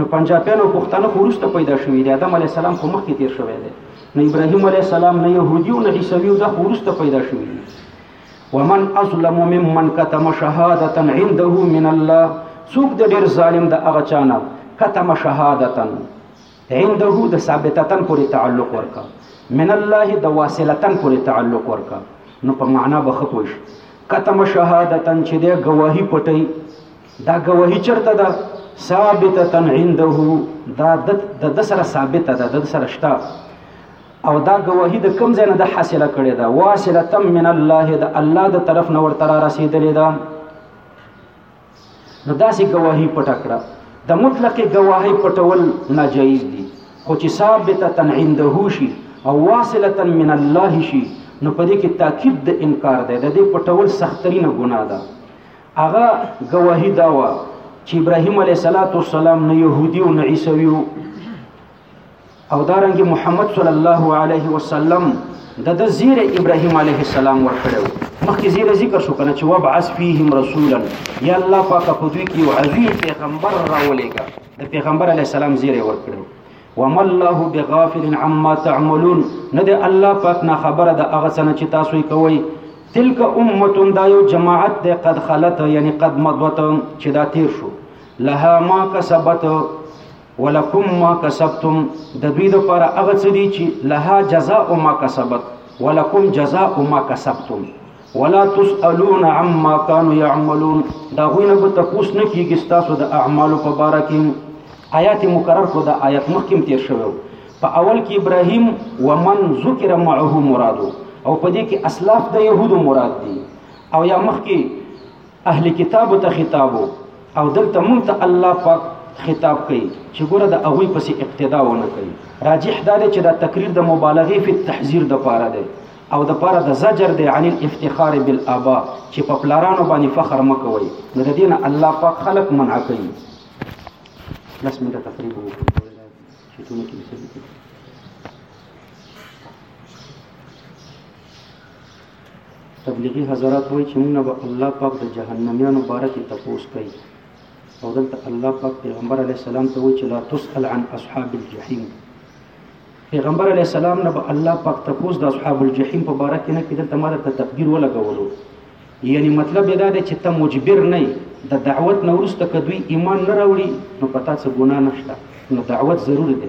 نو پنجابیان او پښتانه خو وروسته پیدا شوي دي آدم علی السلام خو مخکې تیر شوی دی نو ابراهیم علی السلام نه يهودي او نه عیسوي دا خو وروسته پیدا شوي دي ومن اظلم ممن كتم شهاده عنده من الله څوک د ډیر ظالم د هغه چانه کتم شهادتن عنده د ثابتتن پورې تعلق ورکا من الله د واصلتن پورې تعلق ورکا نو په معنا به خپوش کتم شهادتن چې د گواہی پټي دا گواہی چرته ده ثابتتن عنده دا د د سره ثابته ده د سره شتا او دا گواہی د کم ځای نه د حاصله کړي ده واصلتن من الله د الله د طرف نه ورته را رسیدلې ده نو داسې ګواهي پټه کړه د مطلق ګواهي پټول ناجایز دي خو چې ثابتتا عنده شي او واصلتا من الله شي نو په دې کې تاکید د انکار دی د دې پټول سخترینه ګناه ده هغه ګواهي دا وه چې ابراهیم علیه السلام نه يهودي او نه عیسوي او دارنګ محمد صلی الله علیه وسلم د د زیر ابراهیم علیه السلام ورکړو مخکې زیر ذکر شو کنه چې وبعث فیهم رسولا یا الله پاک په دوی کې یو عظیم پیغمبر راولېګا د پیغمبر علیه السلام زیر ورکړو وما الله بغافل عما تعملون نه د الله پاک نه خبره د هغه څه چې تاسو یې کوئ تلک امه دا یو جماعت د قد خلت یعنی قد مضوت چې دا تیر شو لها ما کسبت ولکم ما کسبتم د دوی لپاره هغه څه دي چې لها جزاء ما کسبت ولکم جزاء ما کسبتم ولا تسالون عما كانوا يعملون دا غوینه به تاسو نه کیږي تاسو د اعمالو په باره کې آیات مکرر کو دا آیات مخکیم تیر شوو په اول کې ابراهیم ومن ذکر معه مرادو او په دې کې اسلاف د يهودو مراد دي او یا مخکې اهل کتاب ته خطاب او دلته مونږ ته الله پاک خطاب کوي چې ګوره د هغوی پسې اقتدا ونه کوي راجح دا دی چې دا تقریر د مبالغې فی تحذیر د پاره دی او د پاره د زجر دی عن الافتخار بالآباء چې په پلارانو باندې فخر مکوي نو د دین الله پاک خلق منع کوي لس منټه تقریبا چې ټول کې څه تبلیغی حضرات وایی چی مونږ نه به الله پاک د جهنمیانو باره کی تپوس کوي او دلته الله پاک پیغمبر علیه السلام ته وایي چې لا تسأل عن اصحاب الجحیم پیغمبر علیه السلام نه به الله پاک تپوس د اصحاب الجحیم په باره کې نه کې دلته ما درته تقدیر ولګولو یعنی مطلب دا دی چې ته مجبر نه د دعوت نه وروسته که دوی ایمان نه راوړي نو په تا څه ګناه نشته نو دعوت ضرور دی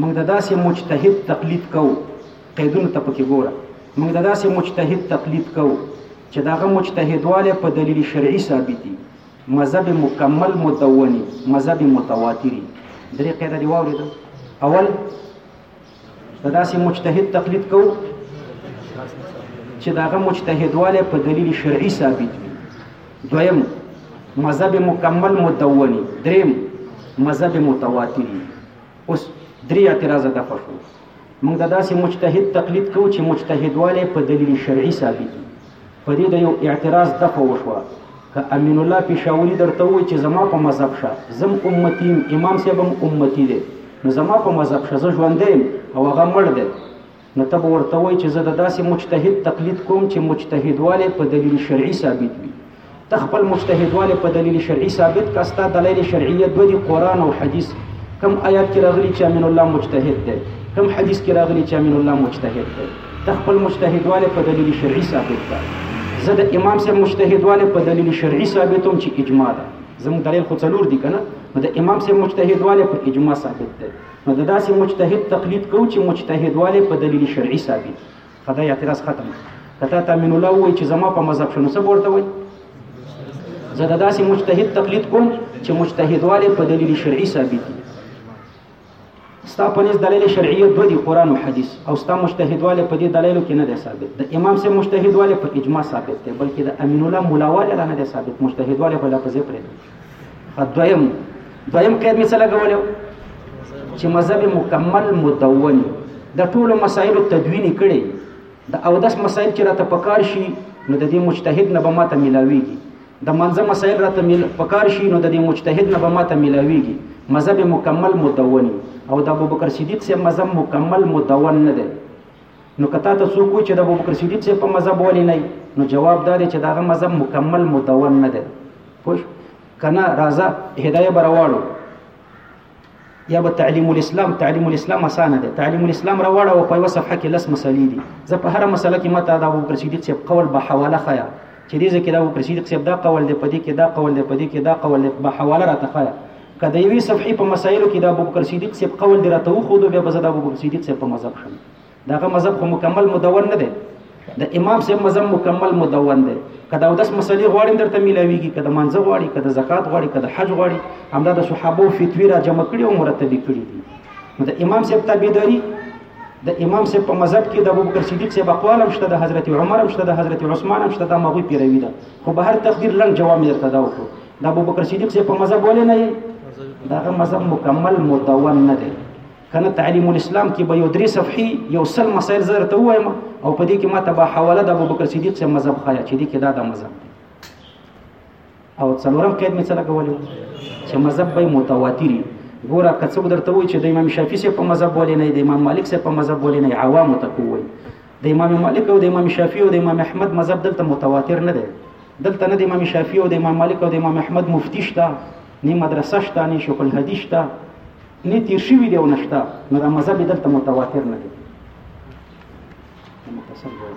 موږ د داسې مجتهد تقلید کوو قیدونو ته پکې ګوره موږ د داسې مجتهد تقلید کوو چې داغه مجتهدواله په دلیل شرعي ثابتي مذهب مکمل مدوني مذهب متواتري درې قیده دی واورید اول د داسې مجتهد تقلید کوو چې داغه مجتهدواله په دلیل شرعي ثابت وي دویم مذهب مکمل مدوني دریم مذهب متواتري اوس درې اعتراضه د پښو موږ د داسې مجتهد تقلید کوو چې مجتهدواله په دلیل شرعي ثابت دي په دې د یو اعتراض د پښو شو که امین الله پېښوري درته وایي چې زما په مذهب شه زم امتی امام صاحب هم امتی دی نو زما په مذهب شه زه ژوندی او هغه مړ دی نو ته به ورته وای چې زه د داسې مجتهد تقلید کوم چې مجتهدواله په دلیل شرعي ثابت وي ته خپل مجتهدواله په دلیل شرعي ثابت کا ستا دلیل شرعیه دوه دي قران او حدیث کم آیات کې راغلي چې امین الله مجتهد دی کم حدیث کې راغلي چې امین الله مجتهد دی ته خپل مجتهدواله په دلیل شرعي ثابت کا زه د امام سره مجتهدواله په دلیل شرعي ثابتوم چې اجماع ده زموږ دلیل خو څلور دي کنه نو د امام سره مجتهدواله په اجماع ثابت ده نو د داسې مجتهد تقلید کو چې مجتهدواله په دلیل شرعي ثابت خدای اعتراض ختم کته تامین الله وای چې زما په مذهب شنو څه ورته وای زه د داسې مجتهد تقلید کوم چې مجتهدواله په دلیل شرعي ثابت ستا په نس دلیل شرعیه دوه دی قران او حدیث او ستا مجتهدواله په دې دلایلو کې نه دی ثابت د امام سه مجتهدواله په اجماع ثابت دی بلکې د امین الله مولاواله نه دی ثابت مجتهدواله په لفظ پرې دویم دویم قید می څه لګولیو چې مذهب مکمل مدون د ټولو مسایلو تدوین کړي د او داس مسایل چې راته پکار شي نو د دې مجتهد نه به ماته ملاويږي د منځه مسایل راته مل... پکار شي نو د دې مجتهد نه به ماته ملاويږي مذهب مکمل مدون او د ابوبکر صدیق سه مذهب مکمل مدون نه دی نو کتا ته څوک وي چې د ابوبکر صدیق صاحب په مذهب ولې نه نو جواب دا دی چې داغه مذهب مکمل مدون نه دی پوه کنه راځه هدايه برواړو یا به تعلیم الاسلام تعلیم الاسلام اسانه دی تعلیم الاسلام راوړه او په یو صفحه کې لس مسلې دي زه په هر مسله کې ماته د ابوبکر صدیق صاحب قول به حواله خیا چې دې ځکه دا ابوبکر صدیق صاحب دا قول دی په دې کې دا قول دی په دې کې دا قول دی به حواله راته خیا کله یوې صفحې په مسایلو کې د ابوبکر صدیق صاحب قول دی راته وخو دوی به زه د ابوبکر صدیق صاحب په مذهب شم داغه مذهب خو مکمل مدون نه دی د امام صاحب مذهب مکمل مدون دی کدا داس مسلې غواړم درته ملاويږي کدا منځه غواړي کدا زکات غواړي کدا حج غواړي همدا د صحابه فتوی را جمع کړي او مرتب کړي دي نو د امام صاحب تابعداري د امام صاحب په مذهب کې د ابوبکر صدیق صاحب اقوال هم شته د حضرت عمر هم شته د حضرت عثمان هم شته د مغوی پیروي ده خو به هر تقدیر لنډ جواب مې درته دا وکړو د ابوبکر صدیق صاحب په مذهب ولې نه یې دغه مذهب مکمل مدون نه دی کنه تعلیم الاسلام کې به یو درې صفحې یو سل مسائل زر ته وایم او په دې کې ما ته به حواله د ابوبکر صدیق څخه مذهب خایا چې دې کې دا د مذهب دی او څلورم قید می څه لګولیو چې مذهب به متواتری ګوره که څوک درته وایي چې د امام شافعي سره په مذهب ولې نه دی د امام مالک سره په مذهب ولې نه عوامو ته کوی د امام مالک او د امام شافعي او د امام احمد مذهب دلته متواتر نه دی دلته نه د امام شافعي او د امام مالک او د امام احمد مفتی شته نه مدرسه شته نه شیخ الحدیث شته نه تیر شوي دی او نشته نو دا مذهب دلته متواتر نه دی مختصر جواب